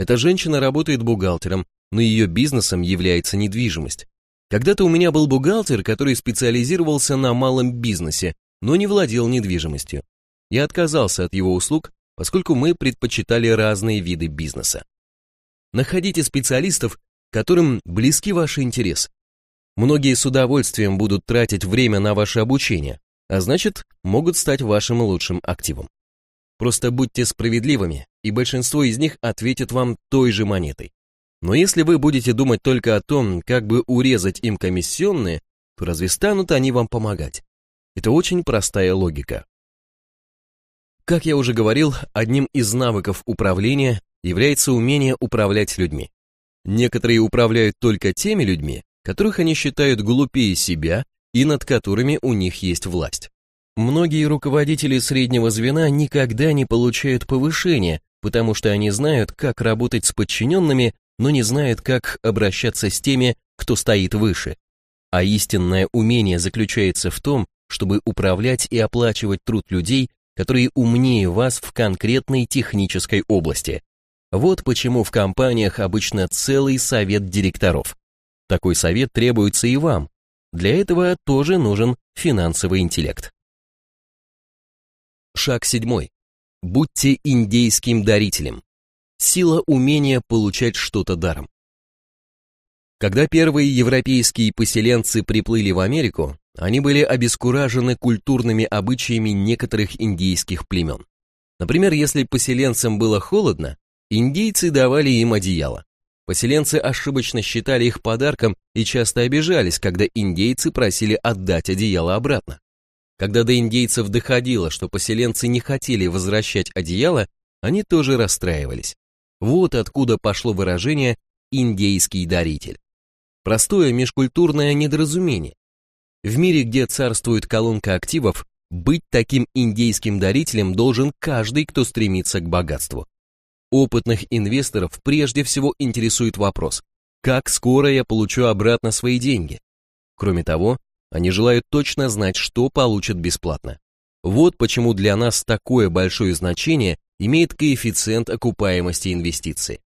Эта женщина работает бухгалтером, но ее бизнесом является недвижимость. Когда-то у меня был бухгалтер, который специализировался на малом бизнесе, но не владел недвижимостью. Я отказался от его услуг, поскольку мы предпочитали разные виды бизнеса. Находите специалистов, которым близки ваши интересы. Многие с удовольствием будут тратить время на ваше обучение, а значит, могут стать вашим лучшим активом. Просто будьте справедливыми, и большинство из них ответит вам той же монетой. Но если вы будете думать только о том, как бы урезать им комиссионные, то разве станут они вам помогать? Это очень простая логика. Как я уже говорил, одним из навыков управления является умение управлять людьми. Некоторые управляют только теми людьми, которых они считают глупее себя и над которыми у них есть власть. Многие руководители среднего звена никогда не получают повышения, потому что они знают, как работать с подчиненными, но не знают, как обращаться с теми, кто стоит выше. А истинное умение заключается в том, чтобы управлять и оплачивать труд людей, которые умнее вас в конкретной технической области. Вот почему в компаниях обычно целый совет директоров. Такой совет требуется и вам. Для этого тоже нужен финансовый интеллект. Шаг седьмой. Будьте индейским дарителем. Сила умения получать что-то даром. Когда первые европейские поселенцы приплыли в Америку, они были обескуражены культурными обычаями некоторых индейских племен. Например, если поселенцам было холодно, индейцы давали им одеяло. Поселенцы ошибочно считали их подарком и часто обижались, когда индейцы просили отдать одеяло обратно. Когда до индейцев доходило, что поселенцы не хотели возвращать одеяло, они тоже расстраивались. Вот откуда пошло выражение «индейский даритель». Простое межкультурное недоразумение. В мире, где царствует колонка активов, быть таким индейским дарителем должен каждый, кто стремится к богатству. Опытных инвесторов прежде всего интересует вопрос, как скоро я получу обратно свои деньги? Кроме того, они желают точно знать, что получат бесплатно. Вот почему для нас такое большое значение имеет коэффициент окупаемости инвестиций.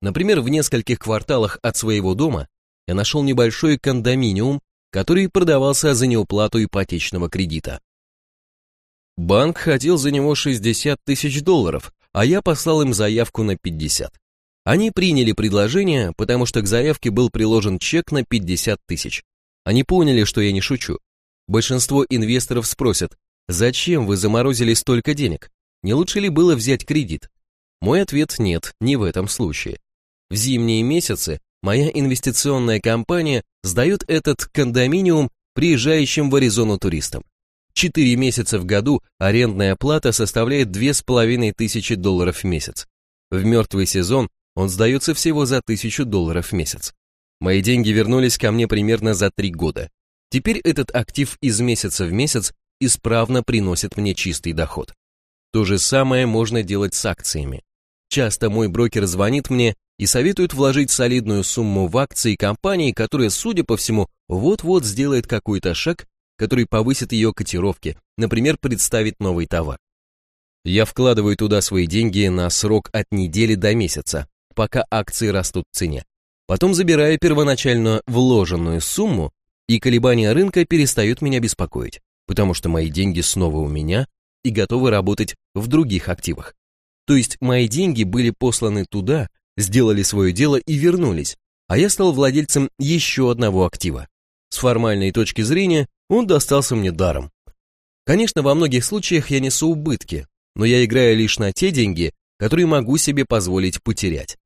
Например, в нескольких кварталах от своего дома я нашел небольшой кондоминиум, который продавался за неуплату ипотечного кредита. Банк хотел за него 60 тысяч долларов, а я послал им заявку на 50. Они приняли предложение, потому что к заявке был приложен чек на 50 тысяч. Они поняли, что я не шучу. Большинство инвесторов спросят, зачем вы заморозили столько денег? Не лучше ли было взять кредит? Мой ответ нет, не в этом случае. В зимние месяцы моя инвестиционная компания сдает этот кондоминиум приезжающим в Аризону туристам. Четыре месяца в году арендная плата составляет две с половиной тысячи долларов в месяц. В мертвый сезон он сдается всего за тысячу долларов в месяц. Мои деньги вернулись ко мне примерно за три года. Теперь этот актив из месяца в месяц исправно приносит мне чистый доход. То же самое можно делать с акциями. Часто мой брокер звонит мне и советует вложить солидную сумму в акции компании, которая, судя по всему, вот-вот сделает какой-то шаг, который повысит ее котировки, например, представит новый товар. Я вкладываю туда свои деньги на срок от недели до месяца, пока акции растут в цене. Потом забираю первоначально вложенную сумму, и колебания рынка перестают меня беспокоить, потому что мои деньги снова у меня и готовы работать в других активах. То есть мои деньги были посланы туда, сделали свое дело и вернулись, а я стал владельцем еще одного актива. С формальной точки зрения он достался мне даром. Конечно, во многих случаях я несу убытки, но я играю лишь на те деньги, которые могу себе позволить потерять.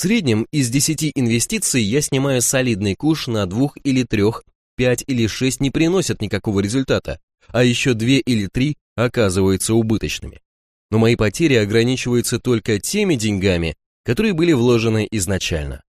В среднем из 10 инвестиций я снимаю солидный куш на двух или трех, пять или шесть не приносят никакого результата, а еще две или три оказываются убыточными. Но мои потери ограничиваются только теми деньгами, которые были вложены изначально.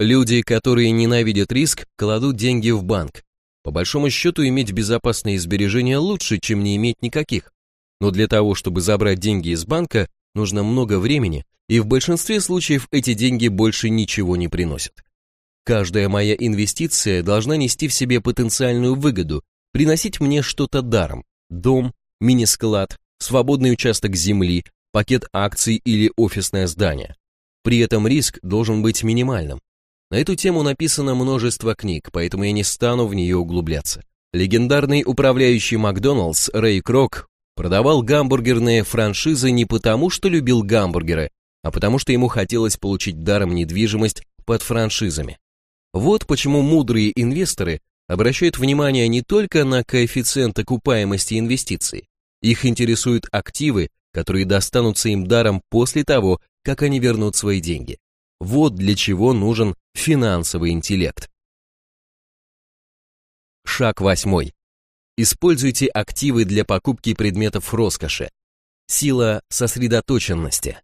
Люди, которые ненавидят риск, кладут деньги в банк. По большому счету иметь безопасные сбережения лучше, чем не иметь никаких. Но для того, чтобы забрать деньги из банка, нужно много времени, и в большинстве случаев эти деньги больше ничего не приносят. Каждая моя инвестиция должна нести в себе потенциальную выгоду, приносить мне что-то даром – дом, мини-склад, свободный участок земли, пакет акций или офисное здание. При этом риск должен быть минимальным. На эту тему написано множество книг, поэтому я не стану в нее углубляться. Легендарный управляющий Макдоналдс Рэй Крок продавал гамбургерные франшизы не потому, что любил гамбургеры, а потому что ему хотелось получить даром недвижимость под франшизами. Вот почему мудрые инвесторы обращают внимание не только на коэффициент окупаемости инвестиций. Их интересуют активы, которые достанутся им даром после того, как они вернут свои деньги. Вот для чего нужен финансовый интеллект. Шаг восьмой. Используйте активы для покупки предметов роскоши. Сила сосредоточенности.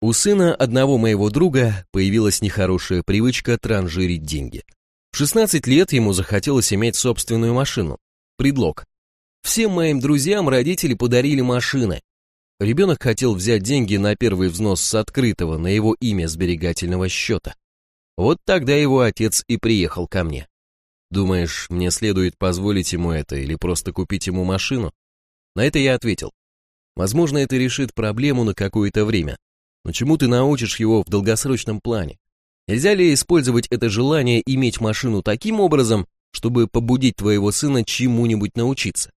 У сына одного моего друга появилась нехорошая привычка транжирить деньги. В 16 лет ему захотелось иметь собственную машину. Предлог. Всем моим друзьям родители подарили машины. Ребенок хотел взять деньги на первый взнос с открытого на его имя сберегательного счета. Вот тогда его отец и приехал ко мне. Думаешь, мне следует позволить ему это или просто купить ему машину? На это я ответил. Возможно, это решит проблему на какое-то время, но чему ты научишь его в долгосрочном плане? Нельзя ли использовать это желание иметь машину таким образом, чтобы побудить твоего сына чему-нибудь научиться?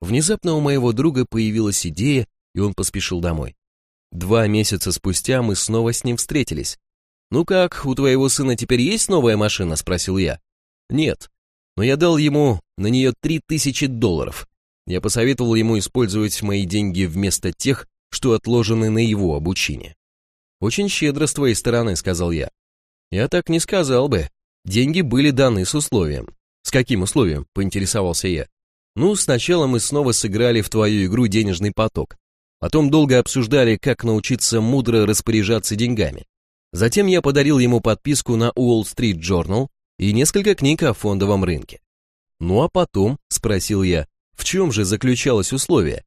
Внезапно у моего друга появилась идея, и он поспешил домой. Два месяца спустя мы снова с ним встретились. «Ну как, у твоего сына теперь есть новая машина?» – спросил я. «Нет, но я дал ему на нее три тысячи долларов. Я посоветовал ему использовать мои деньги вместо тех, что отложены на его обучение. «Очень щедро с твоей стороны», — сказал я. «Я так не сказал бы. Деньги были даны с условием». «С каким условием?» — поинтересовался я. «Ну, сначала мы снова сыграли в твою игру денежный поток. Потом долго обсуждали, как научиться мудро распоряжаться деньгами. Затем я подарил ему подписку на Wall Street Journal и несколько книг о фондовом рынке. «Ну а потом?» — спросил я. «В чем же заключалось условие?»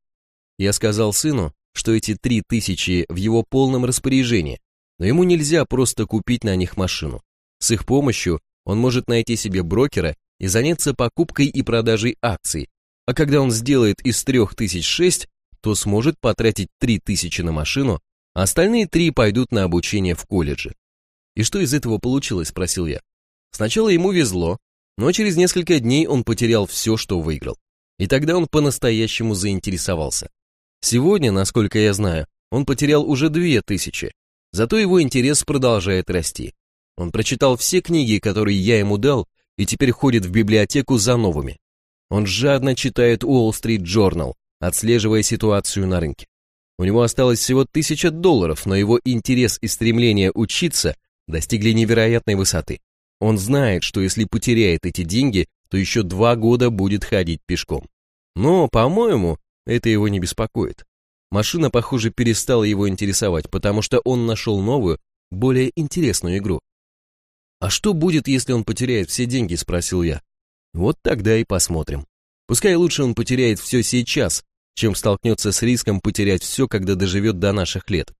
Я сказал сыну, что эти три тысячи в его полном распоряжении, но ему нельзя просто купить на них машину. С их помощью он может найти себе брокера и заняться покупкой и продажей акций, а когда он сделает из трех тысяч шесть, то сможет потратить три тысячи на машину, а остальные три пойдут на обучение в колледже. «И что из этого получилось?» – спросил я. Сначала ему везло, но через несколько дней он потерял все, что выиграл. И тогда он по-настоящему заинтересовался. Сегодня, насколько я знаю, он потерял уже две тысячи, зато его интерес продолжает расти. Он прочитал все книги, которые я ему дал, и теперь ходит в библиотеку за новыми. Он жадно читает Wall Street Journal, отслеживая ситуацию на рынке. У него осталось всего тысяча долларов, но его интерес и стремление учиться достигли невероятной высоты. Он знает, что если потеряет эти деньги, то еще два года будет ходить пешком. Но, по-моему, это его не беспокоит. Машина, похоже, перестала его интересовать, потому что он нашел новую, более интересную игру. «А что будет, если он потеряет все деньги?» – спросил я. «Вот тогда и посмотрим. Пускай лучше он потеряет все сейчас, чем столкнется с риском потерять все, когда доживет до наших лет.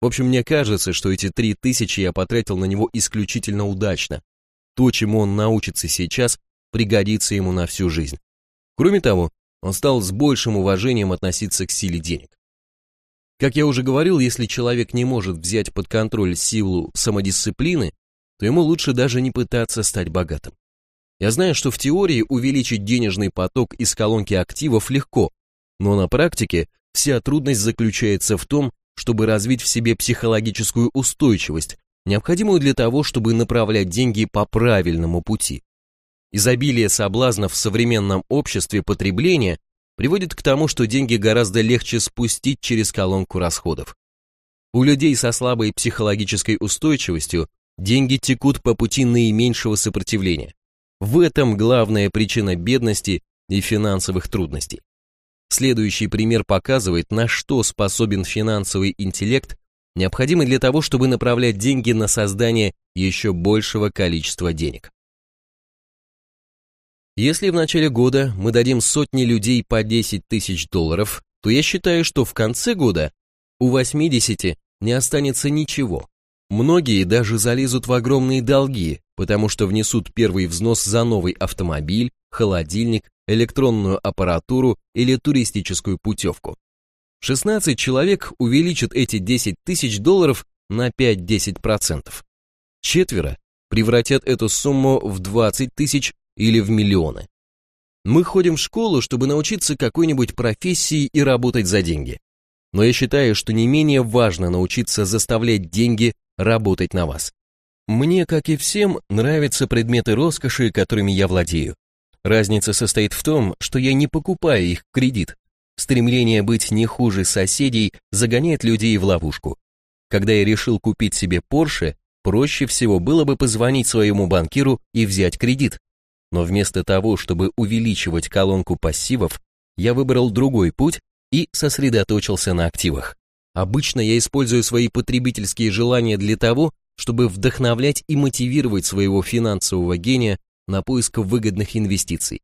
В общем, мне кажется, что эти три тысячи я потратил на него исключительно удачно. То, чему он научится сейчас, пригодится ему на всю жизнь. Кроме того, он стал с большим уважением относиться к силе денег. Как я уже говорил, если человек не может взять под контроль силу самодисциплины, то ему лучше даже не пытаться стать богатым. Я знаю, что в теории увеличить денежный поток из колонки активов легко, но на практике вся трудность заключается в том, чтобы развить в себе психологическую устойчивость, необходимую для того, чтобы направлять деньги по правильному пути. Изобилие соблазнов в современном обществе потребления приводит к тому, что деньги гораздо легче спустить через колонку расходов. У людей со слабой психологической устойчивостью деньги текут по пути наименьшего сопротивления. В этом главная причина бедности и финансовых трудностей. Следующий пример показывает, на что способен финансовый интеллект, необходимый для того, чтобы направлять деньги на создание еще большего количества денег. Если в начале года мы дадим сотни людей по 10 тысяч долларов, то я считаю, что в конце года у 80 не останется ничего. Многие даже залезут в огромные долги, потому что внесут первый взнос за новый автомобиль, холодильник, электронную аппаратуру или туристическую путевку. 16 человек увеличат эти 10 тысяч долларов на 5-10%. Четверо превратят эту сумму в 20 тысяч или в миллионы. Мы ходим в школу, чтобы научиться какой-нибудь профессии и работать за деньги. Но я считаю, что не менее важно научиться заставлять деньги работать на вас. Мне, как и всем, нравятся предметы роскоши, которыми я владею. Разница состоит в том, что я не покупаю их в кредит. Стремление быть не хуже соседей загоняет людей в ловушку. Когда я решил купить себе Porsche, проще всего было бы позвонить своему банкиру и взять кредит. Но вместо того, чтобы увеличивать колонку пассивов, я выбрал другой путь и сосредоточился на активах. Обычно я использую свои потребительские желания для того, чтобы вдохновлять и мотивировать своего финансового гения на поиск выгодных инвестиций.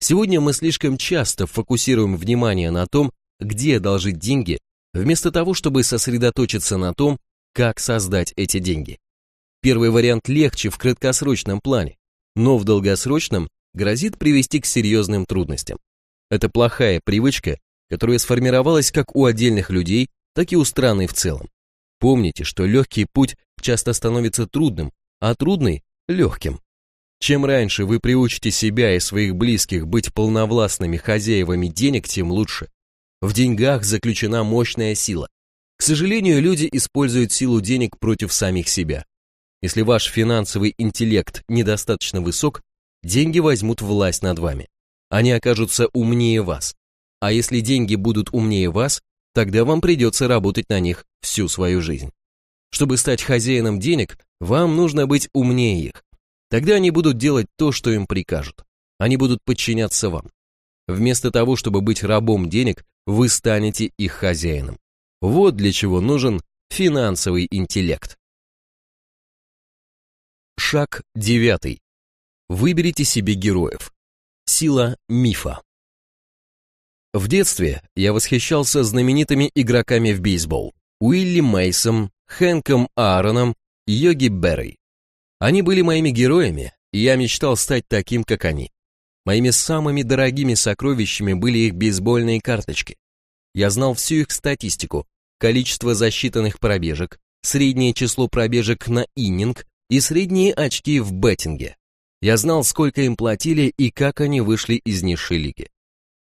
Сегодня мы слишком часто фокусируем внимание на том, где одолжить деньги, вместо того, чтобы сосредоточиться на том, как создать эти деньги. Первый вариант легче в краткосрочном плане, но в долгосрочном грозит привести к серьезным трудностям. Это плохая привычка, которая сформировалась как у отдельных людей, так и у страны в целом. Помните, что легкий путь часто становится трудным, а трудный – легким. Чем раньше вы приучите себя и своих близких быть полновластными хозяевами денег, тем лучше. В деньгах заключена мощная сила. К сожалению, люди используют силу денег против самих себя. Если ваш финансовый интеллект недостаточно высок, деньги возьмут власть над вами. Они окажутся умнее вас. А если деньги будут умнее вас, тогда вам придется работать на них всю свою жизнь. Чтобы стать хозяином денег, вам нужно быть умнее их. Тогда они будут делать то, что им прикажут. Они будут подчиняться вам. Вместо того, чтобы быть рабом денег, вы станете их хозяином. Вот для чего нужен финансовый интеллект. Шаг девятый. Выберите себе героев. Сила мифа. В детстве я восхищался знаменитыми игроками в бейсбол. Уилли Мейсом, Хэнком Аароном Йоги Берри. Они были моими героями, и я мечтал стать таким, как они. Моими самыми дорогими сокровищами были их бейсбольные карточки. Я знал всю их статистику, количество засчитанных пробежек, среднее число пробежек на иннинг и средние очки в беттинге. Я знал, сколько им платили и как они вышли из низшей лиги.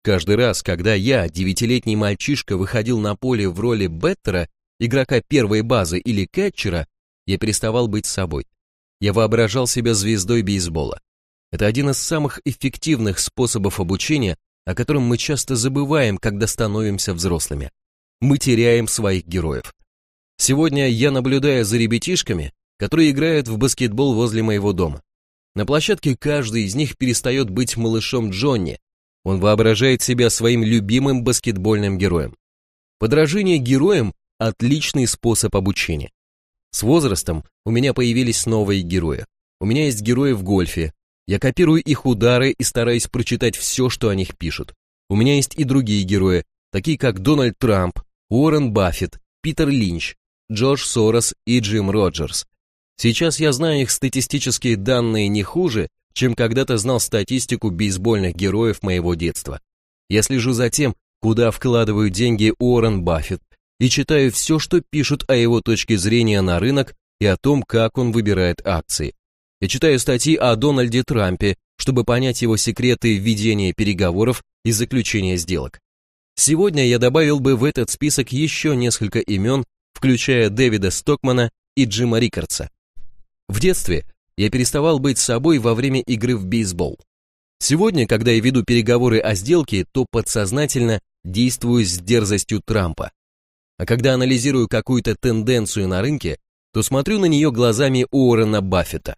Каждый раз, когда я, девятилетний мальчишка, выходил на поле в роли беттера, игрока первой базы или кетчера, я переставал быть собой. Я воображал себя звездой бейсбола. Это один из самых эффективных способов обучения, о котором мы часто забываем, когда становимся взрослыми. мы теряем своих героев. Сегодня я наблюдаю за ребятишками, которые играют в баскетбол возле моего дома. На площадке каждый из них перестает быть малышом Джонни. Он воображает себя своим любимым баскетбольным героем. Подражение героям – отличный способ обучения. С возрастом у меня появились новые герои. У меня есть герои в гольфе. Я копирую их удары и стараюсь прочитать все, что о них пишут. У меня есть и другие герои, такие как Дональд Трамп, Уоррен Баффет, Питер Линч, Джордж Сорос и Джим Роджерс. Сейчас я знаю их статистические данные не хуже, чем когда-то знал статистику бейсбольных героев моего детства. Я слежу за тем, куда вкладывают деньги Уоррен Баффет, и читаю все, что пишут о его точке зрения на рынок и о том, как он выбирает акции. Я читаю статьи о Дональде Трампе, чтобы понять его секреты ведения переговоров и заключения сделок. Сегодня я добавил бы в этот список еще несколько имен, включая Дэвида Стокмана и Джима Рикардса. В детстве я переставал быть собой во время игры в бейсбол. Сегодня, когда я веду переговоры о сделке, то подсознательно действую с дерзостью Трампа. А когда анализирую какую-то тенденцию на рынке, то смотрю на нее глазами Уоррена Баффета.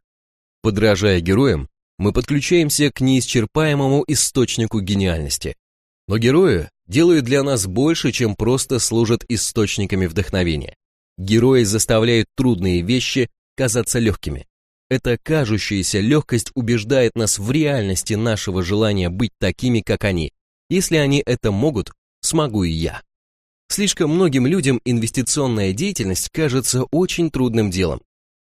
Подражая героям, мы подключаемся к неисчерпаемому источнику гениальности. Но герои делают для нас больше, чем просто служат источниками вдохновения. Герои заставляют трудные вещи казаться легкими. Эта кажущаяся легкость убеждает нас в реальности нашего желания быть такими, как они. Если они это могут, смогу и я. Слишком многим людям инвестиционная деятельность кажется очень трудным делом.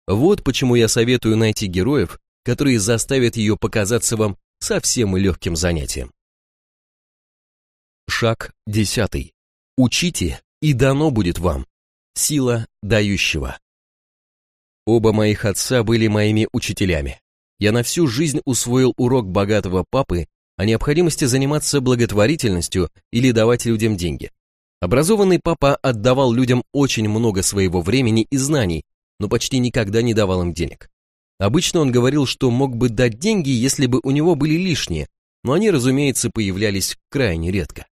Вот почему я советую найти героев, которые заставят ее показаться вам совсем легким занятием. Шаг десятый. Учите, и дано будет вам. Сила дающего. Оба моих отца были моими учителями. Я на всю жизнь усвоил урок богатого папы о необходимости заниматься благотворительностью или давать людям деньги. Образованный папа отдавал людям очень много своего времени и знаний, но почти никогда не давал им денег. Обычно он говорил, что мог бы дать деньги, если бы у него были лишние, но они, разумеется, появлялись крайне редко.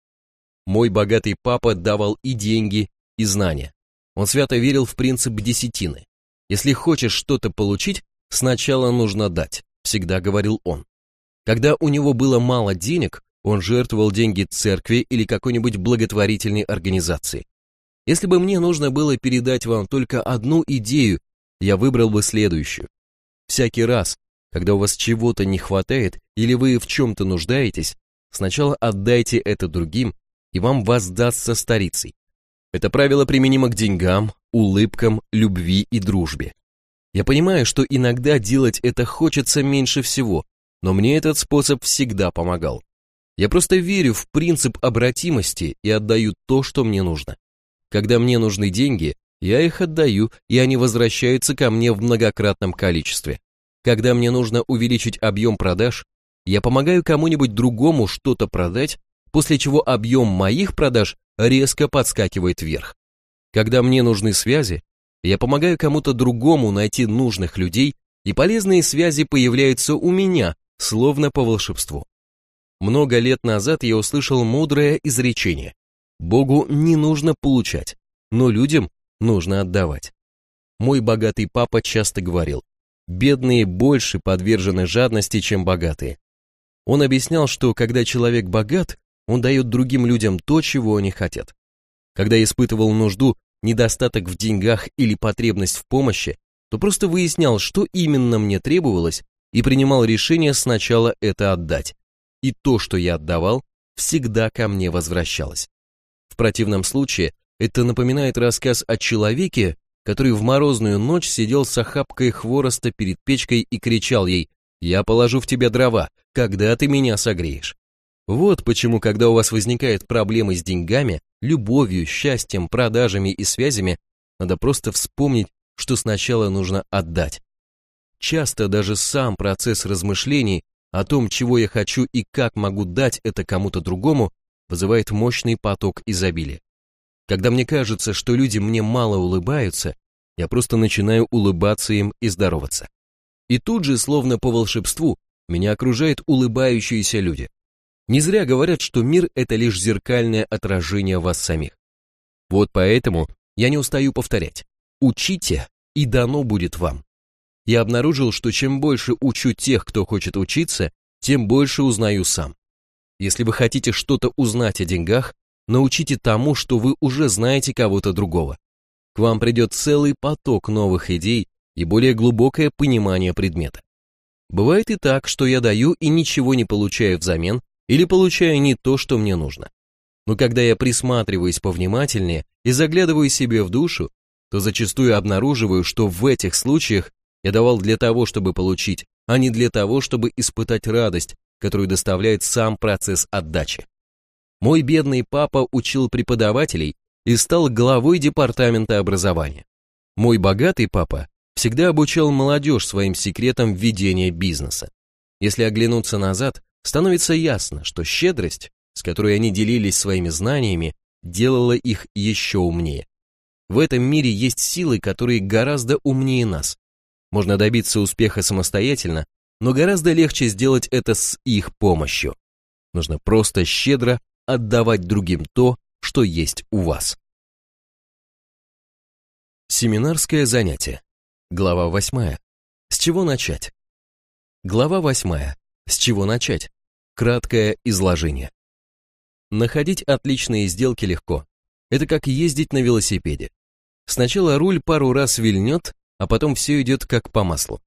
Мой богатый папа давал и деньги, и знания. Он свято верил в принцип десятины. Если хочешь что-то получить, сначала нужно дать, всегда говорил он. Когда у него было мало денег, он жертвовал деньги церкви или какой-нибудь благотворительной организации. Если бы мне нужно было передать вам только одну идею, я выбрал бы следующую. Всякий раз, когда у вас чего-то не хватает или вы в чем-то нуждаетесь, сначала отдайте это другим, и вам воздастся старицей. Это правило применимо к деньгам, улыбкам, любви и дружбе. Я понимаю, что иногда делать это хочется меньше всего, но мне этот способ всегда помогал. Я просто верю в принцип обратимости и отдаю то, что мне нужно. Когда мне нужны деньги, я их отдаю, и они возвращаются ко мне в многократном количестве. Когда мне нужно увеличить объем продаж, я помогаю кому-нибудь другому что-то продать, после чего объем моих продаж резко подскакивает вверх. Когда мне нужны связи, я помогаю кому-то другому найти нужных людей, и полезные связи появляются у меня, словно по волшебству. Много лет назад я услышал мудрое изречение. Богу не нужно получать, но людям нужно отдавать. Мой богатый папа часто говорил, бедные больше подвержены жадности, чем богатые. Он объяснял, что когда человек богат, он дает другим людям то, чего они хотят. Когда испытывал нужду, недостаток в деньгах или потребность в помощи, то просто выяснял, что именно мне требовалось, и принимал решение сначала это отдать и то, что я отдавал, всегда ко мне возвращалось. В противном случае это напоминает рассказ о человеке, который в морозную ночь сидел с охапкой хвороста перед печкой и кричал ей «Я положу в тебя дрова, когда ты меня согреешь». Вот почему, когда у вас возникают проблемы с деньгами, любовью, счастьем, продажами и связями, надо просто вспомнить, что сначала нужно отдать. Часто даже сам процесс размышлений о том, чего я хочу и как могу дать это кому-то другому, вызывает мощный поток изобилия. Когда мне кажется, что люди мне мало улыбаются, я просто начинаю улыбаться им и здороваться. И тут же, словно по волшебству, меня окружают улыбающиеся люди. Не зря говорят, что мир – это лишь зеркальное отражение вас самих. Вот поэтому я не устаю повторять. Учите, и дано будет вам. Я обнаружил, что чем больше учу тех, кто хочет учиться, тем больше узнаю сам. Если вы хотите что-то узнать о деньгах, научите тому, что вы уже знаете кого-то другого. К вам придет целый поток новых идей и более глубокое понимание предмета. Бывает и так, что я даю и ничего не получаю взамен, или получаю не то, что мне нужно. Но когда я присматриваюсь повнимательнее и заглядываю себе в душу, то зачастую обнаруживаю, что в этих случаях я давал для того, чтобы получить, а не для того, чтобы испытать радость, которую доставляет сам процесс отдачи. Мой бедный папа учил преподавателей и стал главой департамента образования. Мой богатый папа всегда обучал молодежь своим секретам ведения бизнеса. Если оглянуться назад, становится ясно, что щедрость, с которой они делились своими знаниями, делала их еще умнее. В этом мире есть силы, которые гораздо умнее нас. Можно добиться успеха самостоятельно, но гораздо легче сделать это с их помощью. Нужно просто щедро отдавать другим то, что есть у вас. Семинарское занятие. Глава 8. С чего начать? Глава 8. С чего начать? Краткое изложение. Находить отличные сделки легко. Это как ездить на велосипеде. Сначала руль пару раз вильнет, а потом все идет как по маслу.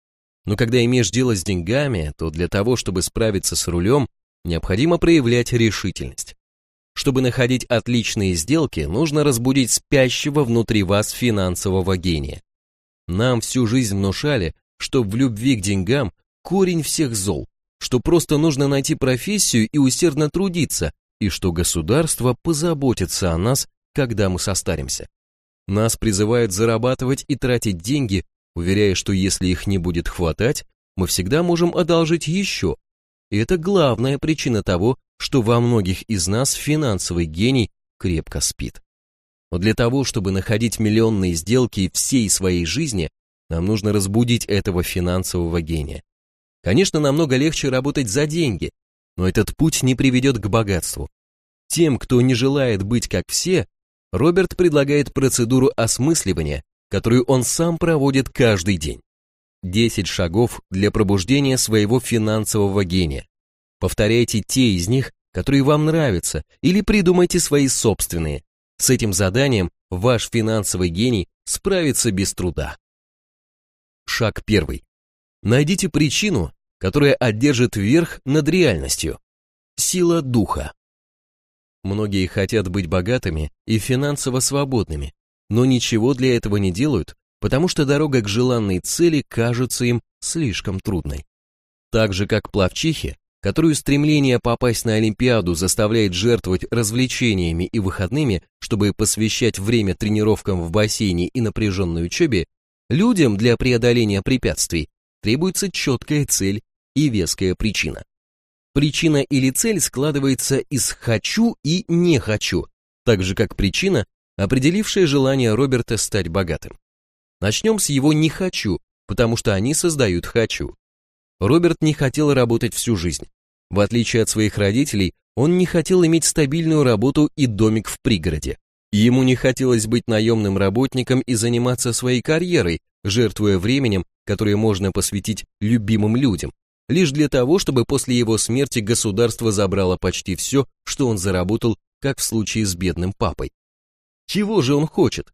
Но когда имеешь дело с деньгами, то для того, чтобы справиться с рулем, необходимо проявлять решительность. Чтобы находить отличные сделки, нужно разбудить спящего внутри вас финансового гения. Нам всю жизнь внушали, что в любви к деньгам корень всех зол, что просто нужно найти профессию и усердно трудиться, и что государство позаботится о нас, когда мы состаримся. Нас призывают зарабатывать и тратить деньги, уверяя, что если их не будет хватать, мы всегда можем одолжить еще. И это главная причина того, что во многих из нас финансовый гений крепко спит. Но для того, чтобы находить миллионные сделки всей своей жизни, нам нужно разбудить этого финансового гения. Конечно, намного легче работать за деньги, но этот путь не приведет к богатству. Тем, кто не желает быть как все, Роберт предлагает процедуру осмысливания, которую он сам проводит каждый день. 10 шагов для пробуждения своего финансового гения. Повторяйте те из них, которые вам нравятся, или придумайте свои собственные. С этим заданием ваш финансовый гений справится без труда. Шаг первый. Найдите причину, которая одержит верх над реальностью. Сила духа. Многие хотят быть богатыми и финансово свободными, но ничего для этого не делают, потому что дорога к желанной цели кажется им слишком трудной. Так же, как плавчихи, которую стремление попасть на Олимпиаду заставляет жертвовать развлечениями и выходными, чтобы посвящать время тренировкам в бассейне и напряженной учебе, людям для преодоления препятствий требуется четкая цель и веская причина. Причина или цель складывается из «хочу» и «не хочу», так же как причина, определившая желание Роберта стать богатым. Начнем с его «не хочу», потому что они создают «хочу». Роберт не хотел работать всю жизнь. В отличие от своих родителей, он не хотел иметь стабильную работу и домик в пригороде. Ему не хотелось быть наемным работником и заниматься своей карьерой, жертвуя временем, которое можно посвятить любимым людям, лишь для того, чтобы после его смерти государство забрало почти все, что он заработал, как в случае с бедным папой. Чего же он хочет?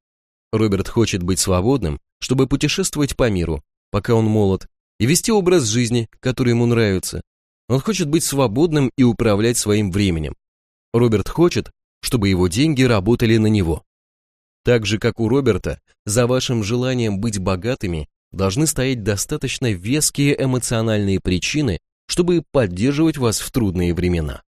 Роберт хочет быть свободным, чтобы путешествовать по миру, пока он молод, и вести образ жизни, который ему нравится. Он хочет быть свободным и управлять своим временем. Роберт хочет, чтобы его деньги работали на него. Так же, как у Роберта, за вашим желанием быть богатыми должны стоять достаточно веские эмоциональные причины, чтобы поддерживать вас в трудные времена.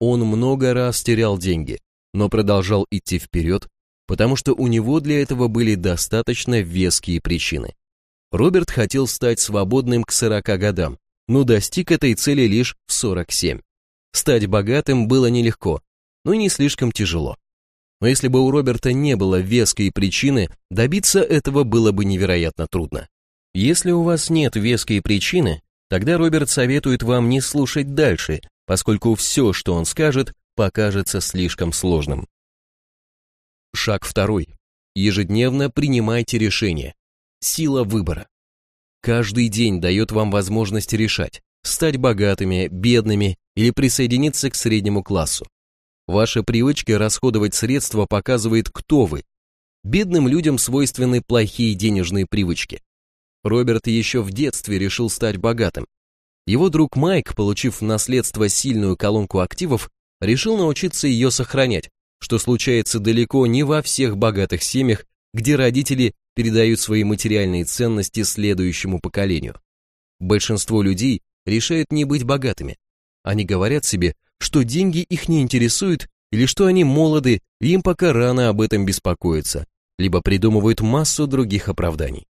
Он много раз терял деньги, но продолжал идти вперед, потому что у него для этого были достаточно веские причины. Роберт хотел стать свободным к 40 годам, но достиг этой цели лишь в 47. Стать богатым было нелегко, но и не слишком тяжело. Но если бы у Роберта не было веской причины, добиться этого было бы невероятно трудно. Если у вас нет веской причины, тогда Роберт советует вам не слушать дальше, поскольку все, что он скажет, покажется слишком сложным. Шаг второй. Ежедневно принимайте решения. Сила выбора. Каждый день дает вам возможность решать, стать богатыми, бедными или присоединиться к среднему классу. Ваша привычка расходовать средства показывает, кто вы. Бедным людям свойственны плохие денежные привычки. Роберт еще в детстве решил стать богатым. Его друг Майк, получив в наследство сильную колонку активов, решил научиться ее сохранять, что случается далеко не во всех богатых семьях, где родители передают свои материальные ценности следующему поколению. Большинство людей решает не быть богатыми. Они говорят себе, что деньги их не интересуют или что они молоды, и им пока рано об этом беспокоиться, либо придумывают массу других оправданий.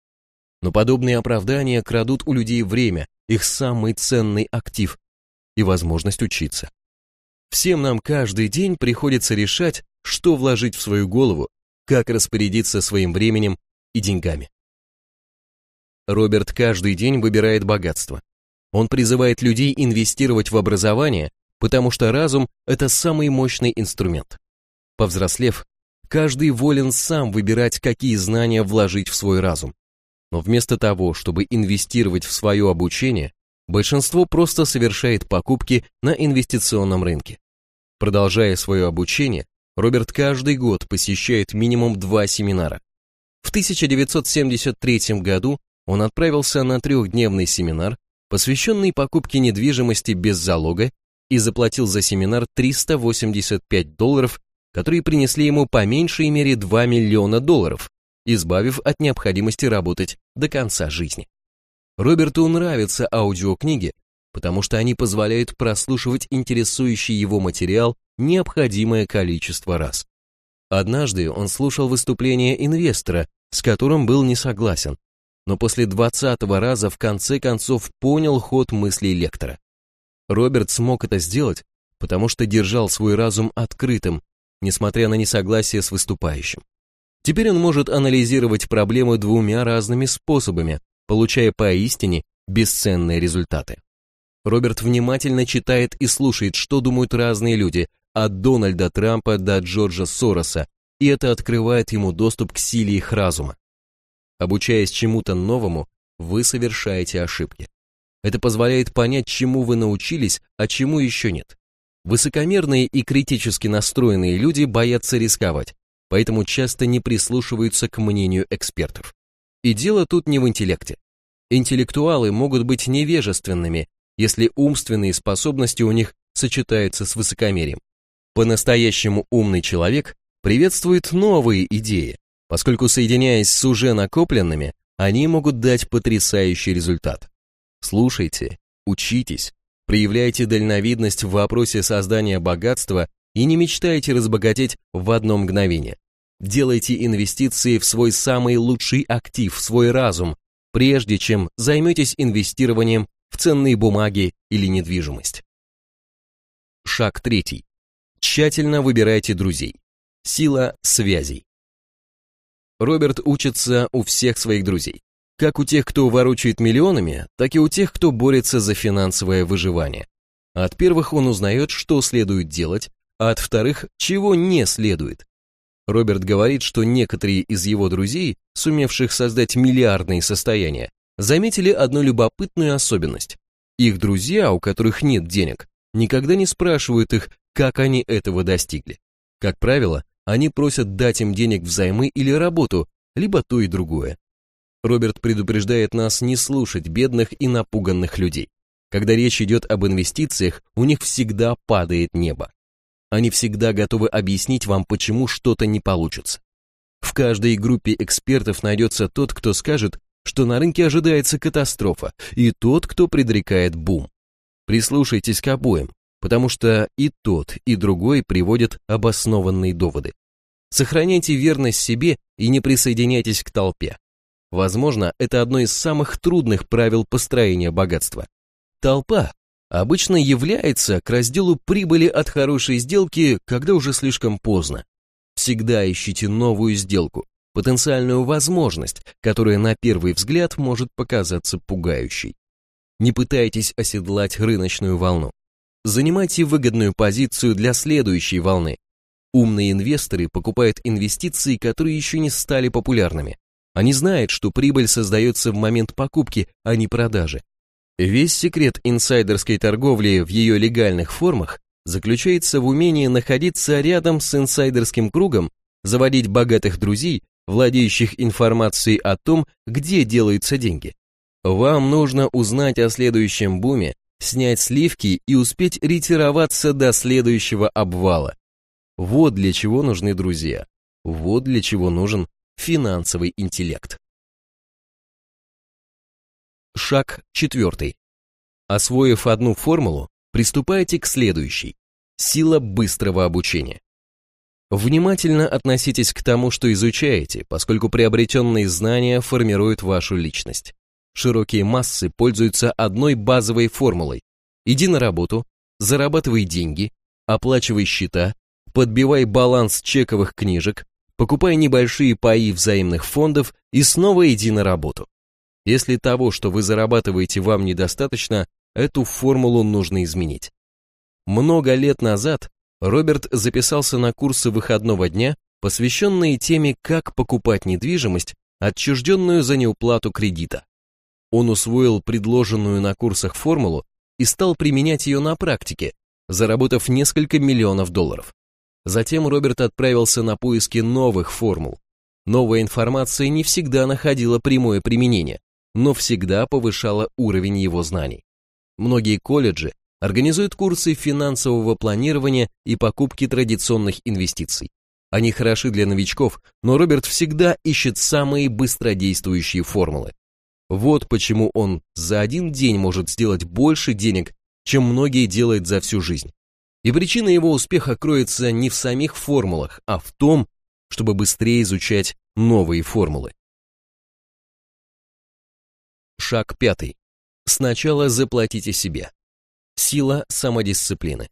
Но подобные оправдания крадут у людей время, их самый ценный актив и возможность учиться. Всем нам каждый день приходится решать, что вложить в свою голову, как распорядиться своим временем и деньгами. Роберт каждый день выбирает богатство. Он призывает людей инвестировать в образование, потому что разум – это самый мощный инструмент. Повзрослев, каждый волен сам выбирать, какие знания вложить в свой разум. Но вместо того, чтобы инвестировать в свое обучение, большинство просто совершает покупки на инвестиционном рынке. Продолжая свое обучение, Роберт каждый год посещает минимум два семинара. В 1973 году он отправился на трехдневный семинар, посвященный покупке недвижимости без залога и заплатил за семинар 385 долларов, которые принесли ему по меньшей мере 2 миллиона долларов, избавив от необходимости работать до конца жизни. Роберту нравятся аудиокниги, потому что они позволяют прослушивать интересующий его материал необходимое количество раз. Однажды он слушал выступление инвестора, с которым был не согласен, но после двадцатого раза в конце концов понял ход мыслей лектора. Роберт смог это сделать, потому что держал свой разум открытым, несмотря на несогласие с выступающим. Теперь он может анализировать проблемы двумя разными способами, получая поистине бесценные результаты. Роберт внимательно читает и слушает, что думают разные люди, от Дональда Трампа до Джорджа Сороса, и это открывает ему доступ к силе их разума. Обучаясь чему-то новому, вы совершаете ошибки. Это позволяет понять, чему вы научились, а чему еще нет. Высокомерные и критически настроенные люди боятся рисковать, поэтому часто не прислушиваются к мнению экспертов. И дело тут не в интеллекте. Интеллектуалы могут быть невежественными, если умственные способности у них сочетаются с высокомерием. По-настоящему умный человек приветствует новые идеи, поскольку соединяясь с уже накопленными, они могут дать потрясающий результат. Слушайте, учитесь, проявляйте дальновидность в вопросе создания богатства и не мечтайте разбогатеть в одно мгновение. Делайте инвестиции в свой самый лучший актив, в свой разум, прежде чем займетесь инвестированием в ценные бумаги или недвижимость. Шаг третий. Тщательно выбирайте друзей. Сила связей. Роберт учится у всех своих друзей. Как у тех, кто ворочает миллионами, так и у тех, кто борется за финансовое выживание. От первых он узнает, что следует делать, а от вторых, чего не следует. Роберт говорит, что некоторые из его друзей, сумевших создать миллиардные состояния, заметили одну любопытную особенность. Их друзья, у которых нет денег, никогда не спрашивают их, как они этого достигли. Как правило, они просят дать им денег взаймы или работу, либо то и другое. Роберт предупреждает нас не слушать бедных и напуганных людей. Когда речь идет об инвестициях, у них всегда падает небо. Они всегда готовы объяснить вам, почему что-то не получится. В каждой группе экспертов найдется тот, кто скажет, что на рынке ожидается катастрофа, и тот, кто предрекает бум. Прислушайтесь к обоим, потому что и тот, и другой приводят обоснованные доводы. Сохраняйте верность себе и не присоединяйтесь к толпе. Возможно, это одно из самых трудных правил построения богатства. Толпа обычно является к разделу прибыли от хорошей сделки, когда уже слишком поздно. Всегда ищите новую сделку, потенциальную возможность, которая на первый взгляд может показаться пугающей. Не пытайтесь оседлать рыночную волну. Занимайте выгодную позицию для следующей волны. Умные инвесторы покупают инвестиции, которые еще не стали популярными. Они знают, что прибыль создается в момент покупки, а не продажи. Весь секрет инсайдерской торговли в ее легальных формах заключается в умении находиться рядом с инсайдерским кругом, заводить богатых друзей, владеющих информацией о том, где делаются деньги. Вам нужно узнать о следующем буме, снять сливки и успеть ретироваться до следующего обвала. Вот для чего нужны друзья. Вот для чего нужен финансовый интеллект. Шаг четвертый. Освоив одну формулу, приступайте к следующей. Сила быстрого обучения. Внимательно относитесь к тому, что изучаете, поскольку приобретенные знания формируют вашу личность. Широкие массы пользуются одной базовой формулой. Иди на работу, зарабатывай деньги, оплачивай счета, подбивай баланс чековых книжек, покупай небольшие паи взаимных фондов и снова иди на работу. Если того, что вы зарабатываете, вам недостаточно, эту формулу нужно изменить. Много лет назад Роберт записался на курсы выходного дня, посвященные теме «Как покупать недвижимость, отчужденную за неуплату кредита». Он усвоил предложенную на курсах формулу и стал применять ее на практике, заработав несколько миллионов долларов. Затем Роберт отправился на поиски новых формул. Новая информация не всегда находила прямое применение, но всегда повышала уровень его знаний. Многие колледжи организуют курсы финансового планирования и покупки традиционных инвестиций. Они хороши для новичков, но Роберт всегда ищет самые быстродействующие формулы. Вот почему он за один день может сделать больше денег, чем многие делают за всю жизнь. И причина его успеха кроется не в самих формулах, а в том, чтобы быстрее изучать новые формулы. Шаг пятый. Сначала заплатите себе. Сила самодисциплины.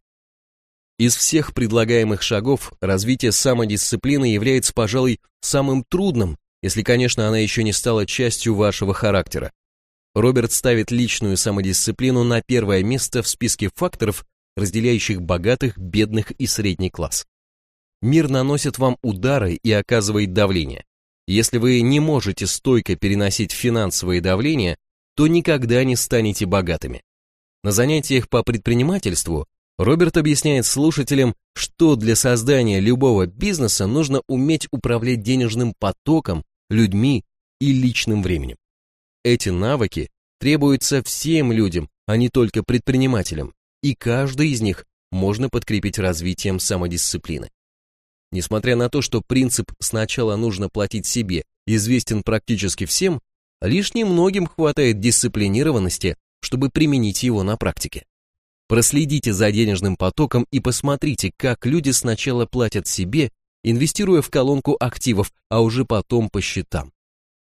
Из всех предлагаемых шагов развитие самодисциплины является, пожалуй, самым трудным, если, конечно, она еще не стала частью вашего характера. Роберт ставит личную самодисциплину на первое место в списке факторов, разделяющих богатых, бедных и средний класс. Мир наносит вам удары и оказывает давление. Если вы не можете стойко переносить финансовое давление, то никогда не станете богатыми. На занятиях по предпринимательству Роберт объясняет слушателям, что для создания любого бизнеса нужно уметь управлять денежным потоком, людьми и личным временем. Эти навыки требуются всем людям, а не только предпринимателям и каждый из них можно подкрепить развитием самодисциплины. Несмотря на то, что принцип «сначала нужно платить себе» известен практически всем, лишь немногим хватает дисциплинированности, чтобы применить его на практике. Проследите за денежным потоком и посмотрите, как люди сначала платят себе, инвестируя в колонку активов, а уже потом по счетам.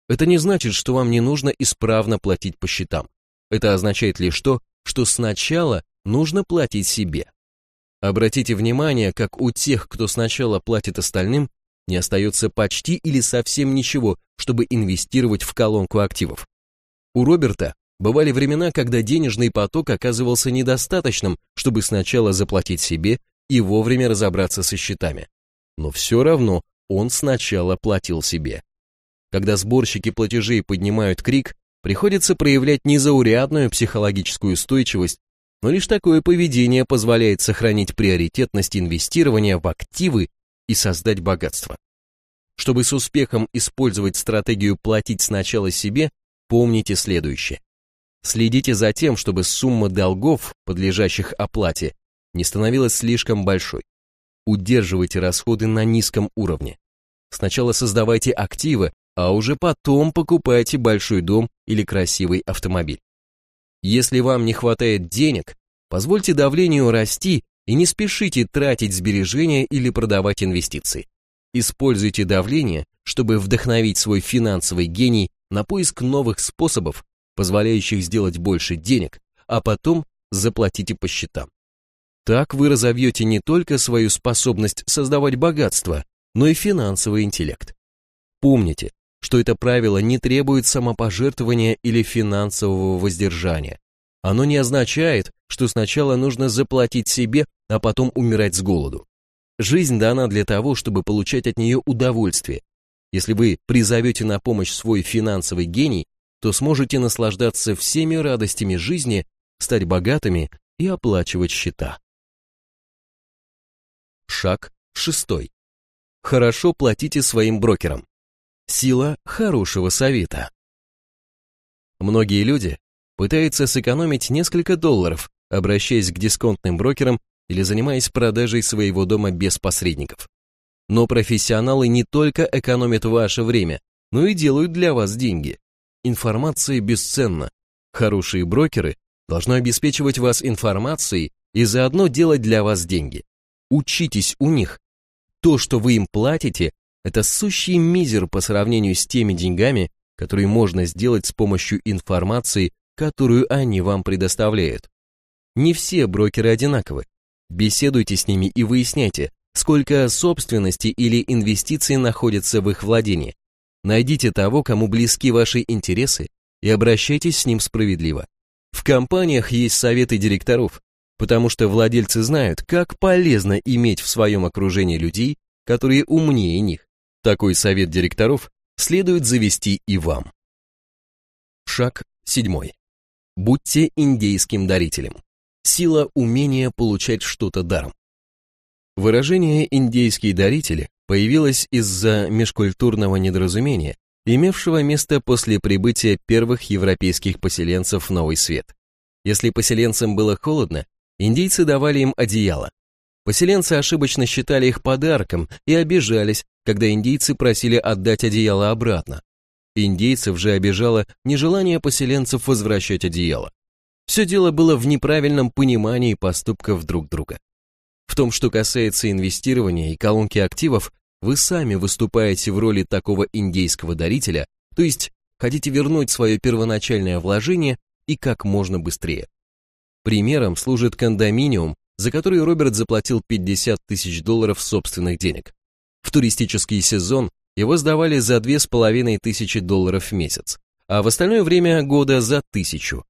Это не значит, что вам не нужно исправно платить по счетам. Это означает лишь то, что сначала нужно платить себе. Обратите внимание, как у тех, кто сначала платит остальным, не остается почти или совсем ничего, чтобы инвестировать в колонку активов. У Роберта бывали времена, когда денежный поток оказывался недостаточным, чтобы сначала заплатить себе и вовремя разобраться со счетами. Но все равно он сначала платил себе. Когда сборщики платежей поднимают крик, приходится проявлять незаурядную психологическую устойчивость но лишь такое поведение позволяет сохранить приоритетность инвестирования в активы и создать богатство. Чтобы с успехом использовать стратегию платить сначала себе, помните следующее. Следите за тем, чтобы сумма долгов, подлежащих оплате, не становилась слишком большой. Удерживайте расходы на низком уровне. Сначала создавайте активы, а уже потом покупайте большой дом или красивый автомобиль. Если вам не хватает денег, позвольте давлению расти и не спешите тратить сбережения или продавать инвестиции. Используйте давление, чтобы вдохновить свой финансовый гений на поиск новых способов, позволяющих сделать больше денег, а потом заплатите по счетам. Так вы разовьете не только свою способность создавать богатство, но и финансовый интеллект. Помните, что это правило не требует самопожертвования или финансового воздержания. Оно не означает, что сначала нужно заплатить себе, а потом умирать с голоду. Жизнь дана для того, чтобы получать от нее удовольствие. Если вы призовете на помощь свой финансовый гений, то сможете наслаждаться всеми радостями жизни, стать богатыми и оплачивать счета. Шаг шестой. Хорошо платите своим брокерам. Сила хорошего совета. Многие люди пытаются сэкономить несколько долларов, обращаясь к дисконтным брокерам или занимаясь продажей своего дома без посредников. Но профессионалы не только экономят ваше время, но и делают для вас деньги. Информация бесценна. Хорошие брокеры должны обеспечивать вас информацией и заодно делать для вас деньги. Учитесь у них. То, что вы им платите, это сущий мизер по сравнению с теми деньгами, которые можно сделать с помощью информации, которую они вам предоставляют. Не все брокеры одинаковы. Беседуйте с ними и выясняйте, сколько собственности или инвестиций находится в их владении. Найдите того, кому близки ваши интересы, и обращайтесь с ним справедливо. В компаниях есть советы директоров, потому что владельцы знают, как полезно иметь в своем окружении людей, которые умнее них. Такой совет директоров следует завести и вам. Шаг седьмой. Будьте индейским дарителем. Сила умения получать что-то даром. Выражение «индейские дарители» появилось из-за межкультурного недоразумения, имевшего место после прибытия первых европейских поселенцев в Новый Свет. Если поселенцам было холодно, индейцы давали им одеяло. Поселенцы ошибочно считали их подарком и обижались, когда индейцы просили отдать одеяло обратно. Индейцев же обижало нежелание поселенцев возвращать одеяло. Все дело было в неправильном понимании поступков друг друга. В том, что касается инвестирования и колонки активов, вы сами выступаете в роли такого индейского дарителя, то есть хотите вернуть свое первоначальное вложение и как можно быстрее. Примером служит кондоминиум, за который Роберт заплатил 50 тысяч долларов собственных денег. В туристический сезон его сдавали за 2500 долларов в месяц, а в остальное время года за тысячу.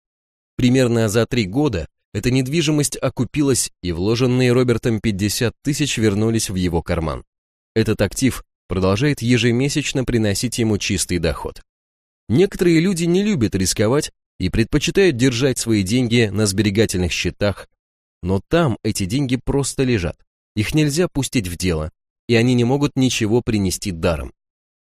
Примерно за три года эта недвижимость окупилась, и вложенные Робертом 50 тысяч вернулись в его карман. Этот актив продолжает ежемесячно приносить ему чистый доход. Некоторые люди не любят рисковать и предпочитают держать свои деньги на сберегательных счетах, но там эти деньги просто лежат. Их нельзя пустить в дело, и они не могут ничего принести даром.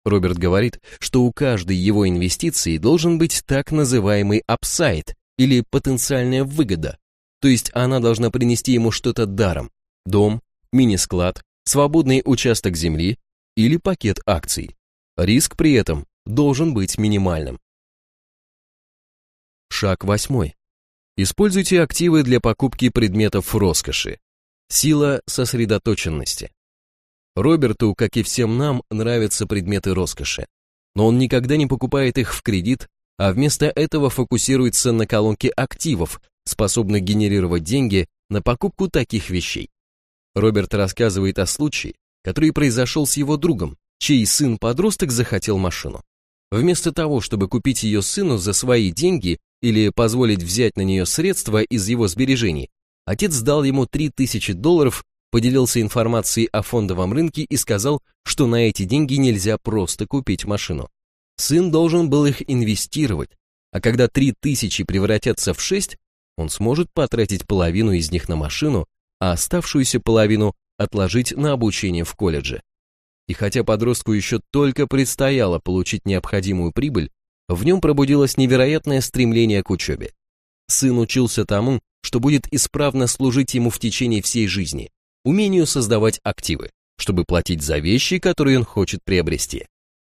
Роберт говорит, что у каждой его инвестиции должен быть так называемый апсайд или потенциальная выгода, то есть она должна принести ему что-то даром, дом, мини-склад, свободный участок земли или пакет акций. Риск при этом должен быть минимальным. Шаг восьмой. Используйте активы для покупки предметов роскоши. Сила сосредоточенности. Роберту, как и всем нам, нравятся предметы роскоши. Но он никогда не покупает их в кредит, а вместо этого фокусируется на колонке активов, способных генерировать деньги на покупку таких вещей. Роберт рассказывает о случае, который произошел с его другом, чей сын-подросток захотел машину. Вместо того, чтобы купить ее сыну за свои деньги или позволить взять на нее средства из его сбережений, отец дал ему 3000 долларов поделился информацией о фондовом рынке и сказал, что на эти деньги нельзя просто купить машину. Сын должен был их инвестировать, а когда 3000 превратятся в 6, он сможет потратить половину из них на машину, а оставшуюся половину отложить на обучение в колледже. И хотя подростку еще только предстояло получить необходимую прибыль, в нем пробудилось невероятное стремление к учебе. Сын учился тому, что будет исправно служить ему в течение всей жизни, умению создавать активы, чтобы платить за вещи, которые он хочет приобрести.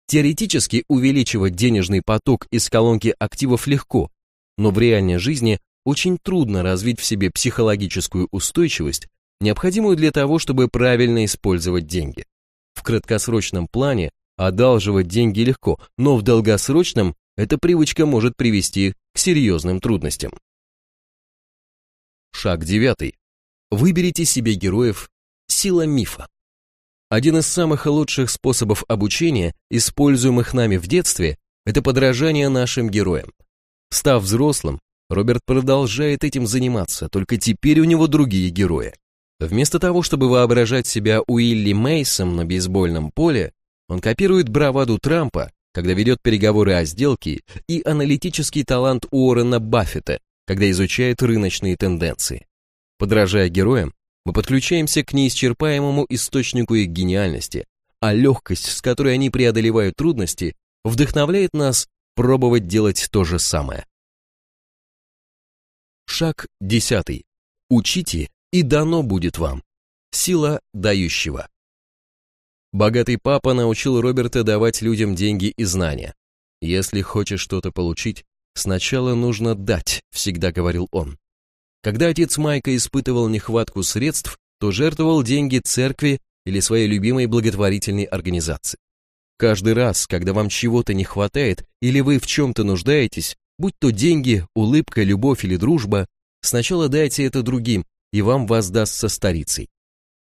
Теоретически увеличивать денежный поток из колонки активов легко, но в реальной жизни очень трудно развить в себе психологическую устойчивость, необходимую для того, чтобы правильно использовать деньги. В краткосрочном плане одалживать деньги легко, но в долгосрочном эта привычка может привести к серьезным трудностям. Шаг девятый. Выберите себе героев «Сила мифа». Один из самых лучших способов обучения, используемых нами в детстве, это подражание нашим героям. Став взрослым, Роберт продолжает этим заниматься, только теперь у него другие герои. Вместо того, чтобы воображать себя Уилли Мейсом на бейсбольном поле, он копирует браваду Трампа, когда ведет переговоры о сделке, и аналитический талант Уоррена Баффета, когда изучает рыночные тенденции. Подражая героям, мы подключаемся к неисчерпаемому источнику их гениальности, а легкость, с которой они преодолевают трудности, вдохновляет нас пробовать делать то же самое. Шаг десятый. Учите, и дано будет вам. Сила дающего. Богатый папа научил Роберта давать людям деньги и знания. Если хочешь что-то получить, сначала нужно дать, всегда говорил он. Когда отец Майка испытывал нехватку средств, то жертвовал деньги церкви или своей любимой благотворительной организации. Каждый раз, когда вам чего-то не хватает или вы в чем-то нуждаетесь, будь то деньги, улыбка, любовь или дружба, сначала дайте это другим, и вам воздастся старицей.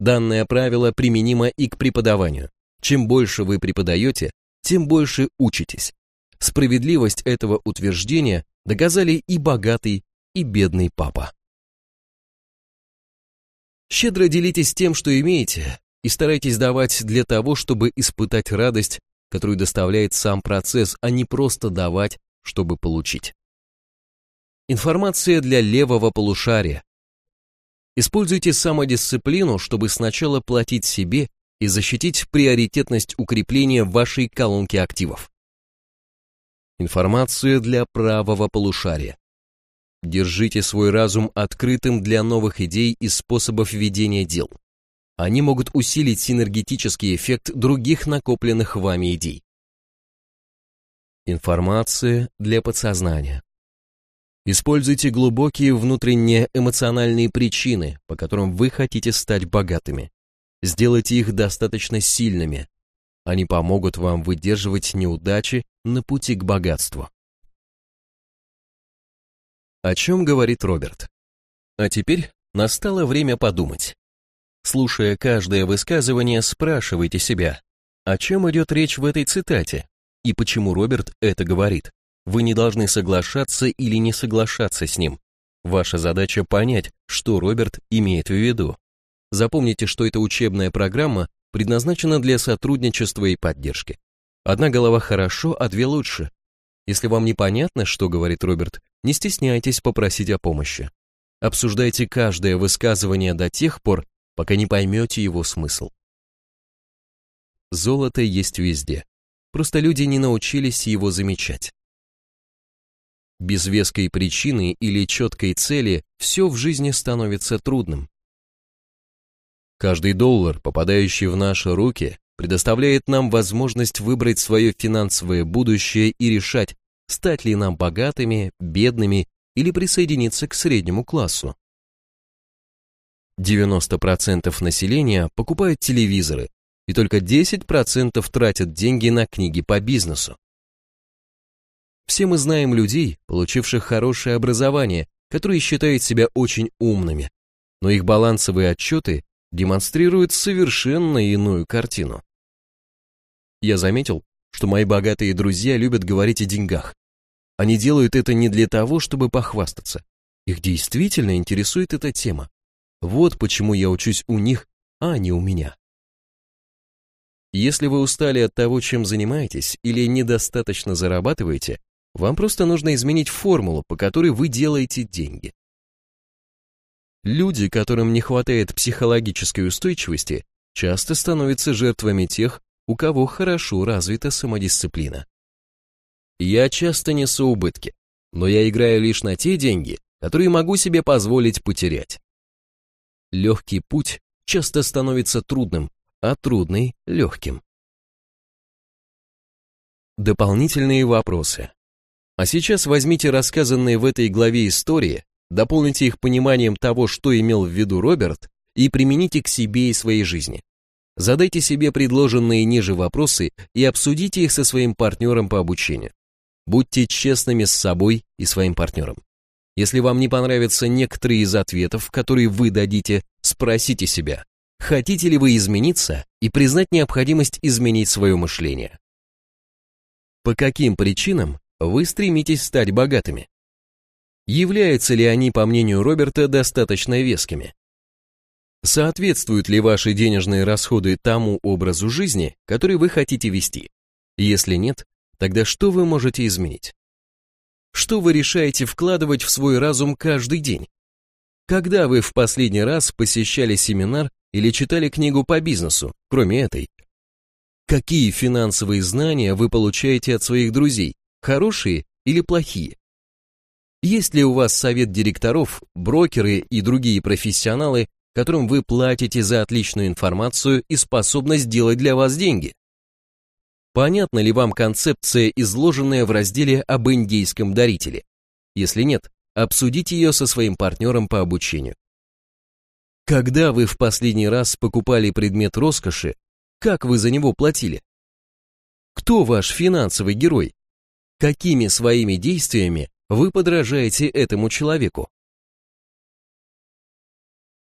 Данное правило применимо и к преподаванию. Чем больше вы преподаете, тем больше учитесь. Справедливость этого утверждения доказали и богатый, и бедный папа. Щедро делитесь тем, что имеете, и старайтесь давать для того, чтобы испытать радость, которую доставляет сам процесс, а не просто давать, чтобы получить. Информация для левого полушария. Используйте самодисциплину, чтобы сначала платить себе и защитить приоритетность укрепления вашей колонки активов. Информация для правого полушария. Держите свой разум открытым для новых идей и способов ведения дел. Они могут усилить синергетический эффект других накопленных вами идей. Информация для подсознания. Используйте глубокие внутренние эмоциональные причины, по которым вы хотите стать богатыми. Сделайте их достаточно сильными. Они помогут вам выдерживать неудачи на пути к богатству. О чем говорит Роберт? А теперь настало время подумать. Слушая каждое высказывание, спрашивайте себя, о чем идет речь в этой цитате и почему Роберт это говорит. Вы не должны соглашаться или не соглашаться с ним. Ваша задача понять, что Роберт имеет в виду. Запомните, что эта учебная программа предназначена для сотрудничества и поддержки. Одна голова хорошо, а две лучше. Если вам непонятно, что говорит Роберт, не стесняйтесь попросить о помощи. Обсуждайте каждое высказывание до тех пор, пока не поймете его смысл. Золото есть везде, просто люди не научились его замечать. Без веской причины или четкой цели все в жизни становится трудным. Каждый доллар, попадающий в наши руки, предоставляет нам возможность выбрать свое финансовое будущее и решать, стать ли нам богатыми, бедными или присоединиться к среднему классу. 90% населения покупают телевизоры, и только 10% тратят деньги на книги по бизнесу. Все мы знаем людей, получивших хорошее образование, которые считают себя очень умными, но их балансовые отчеты демонстрируют совершенно иную картину. Я заметил, что мои богатые друзья любят говорить о деньгах. Они делают это не для того, чтобы похвастаться. Их действительно интересует эта тема. Вот почему я учусь у них, а не у меня. Если вы устали от того, чем занимаетесь, или недостаточно зарабатываете, вам просто нужно изменить формулу, по которой вы делаете деньги. Люди, которым не хватает психологической устойчивости, часто становятся жертвами тех, у кого хорошо развита самодисциплина. Я часто несу убытки, но я играю лишь на те деньги, которые могу себе позволить потерять. Легкий путь часто становится трудным, а трудный – легким. Дополнительные вопросы. А сейчас возьмите рассказанные в этой главе истории, дополните их пониманием того, что имел в виду Роберт, и примените к себе и своей жизни. Задайте себе предложенные ниже вопросы и обсудите их со своим партнером по обучению. Будьте честными с собой и своим партнером. Если вам не понравятся некоторые из ответов, которые вы дадите, спросите себя, хотите ли вы измениться и признать необходимость изменить свое мышление. По каким причинам вы стремитесь стать богатыми? Являются ли они, по мнению Роберта, достаточно вескими? Соответствуют ли ваши денежные расходы тому образу жизни, который вы хотите вести? Если нет, тогда что вы можете изменить? Что вы решаете вкладывать в свой разум каждый день? Когда вы в последний раз посещали семинар или читали книгу по бизнесу, кроме этой? Какие финансовые знания вы получаете от своих друзей, хорошие или плохие? Есть ли у вас совет директоров, брокеры и другие профессионалы, которым вы платите за отличную информацию и способность делать для вас деньги? Понятна ли вам концепция, изложенная в разделе об индейском дарителе? Если нет, обсудите ее со своим партнером по обучению. Когда вы в последний раз покупали предмет роскоши, как вы за него платили? Кто ваш финансовый герой? Какими своими действиями вы подражаете этому человеку?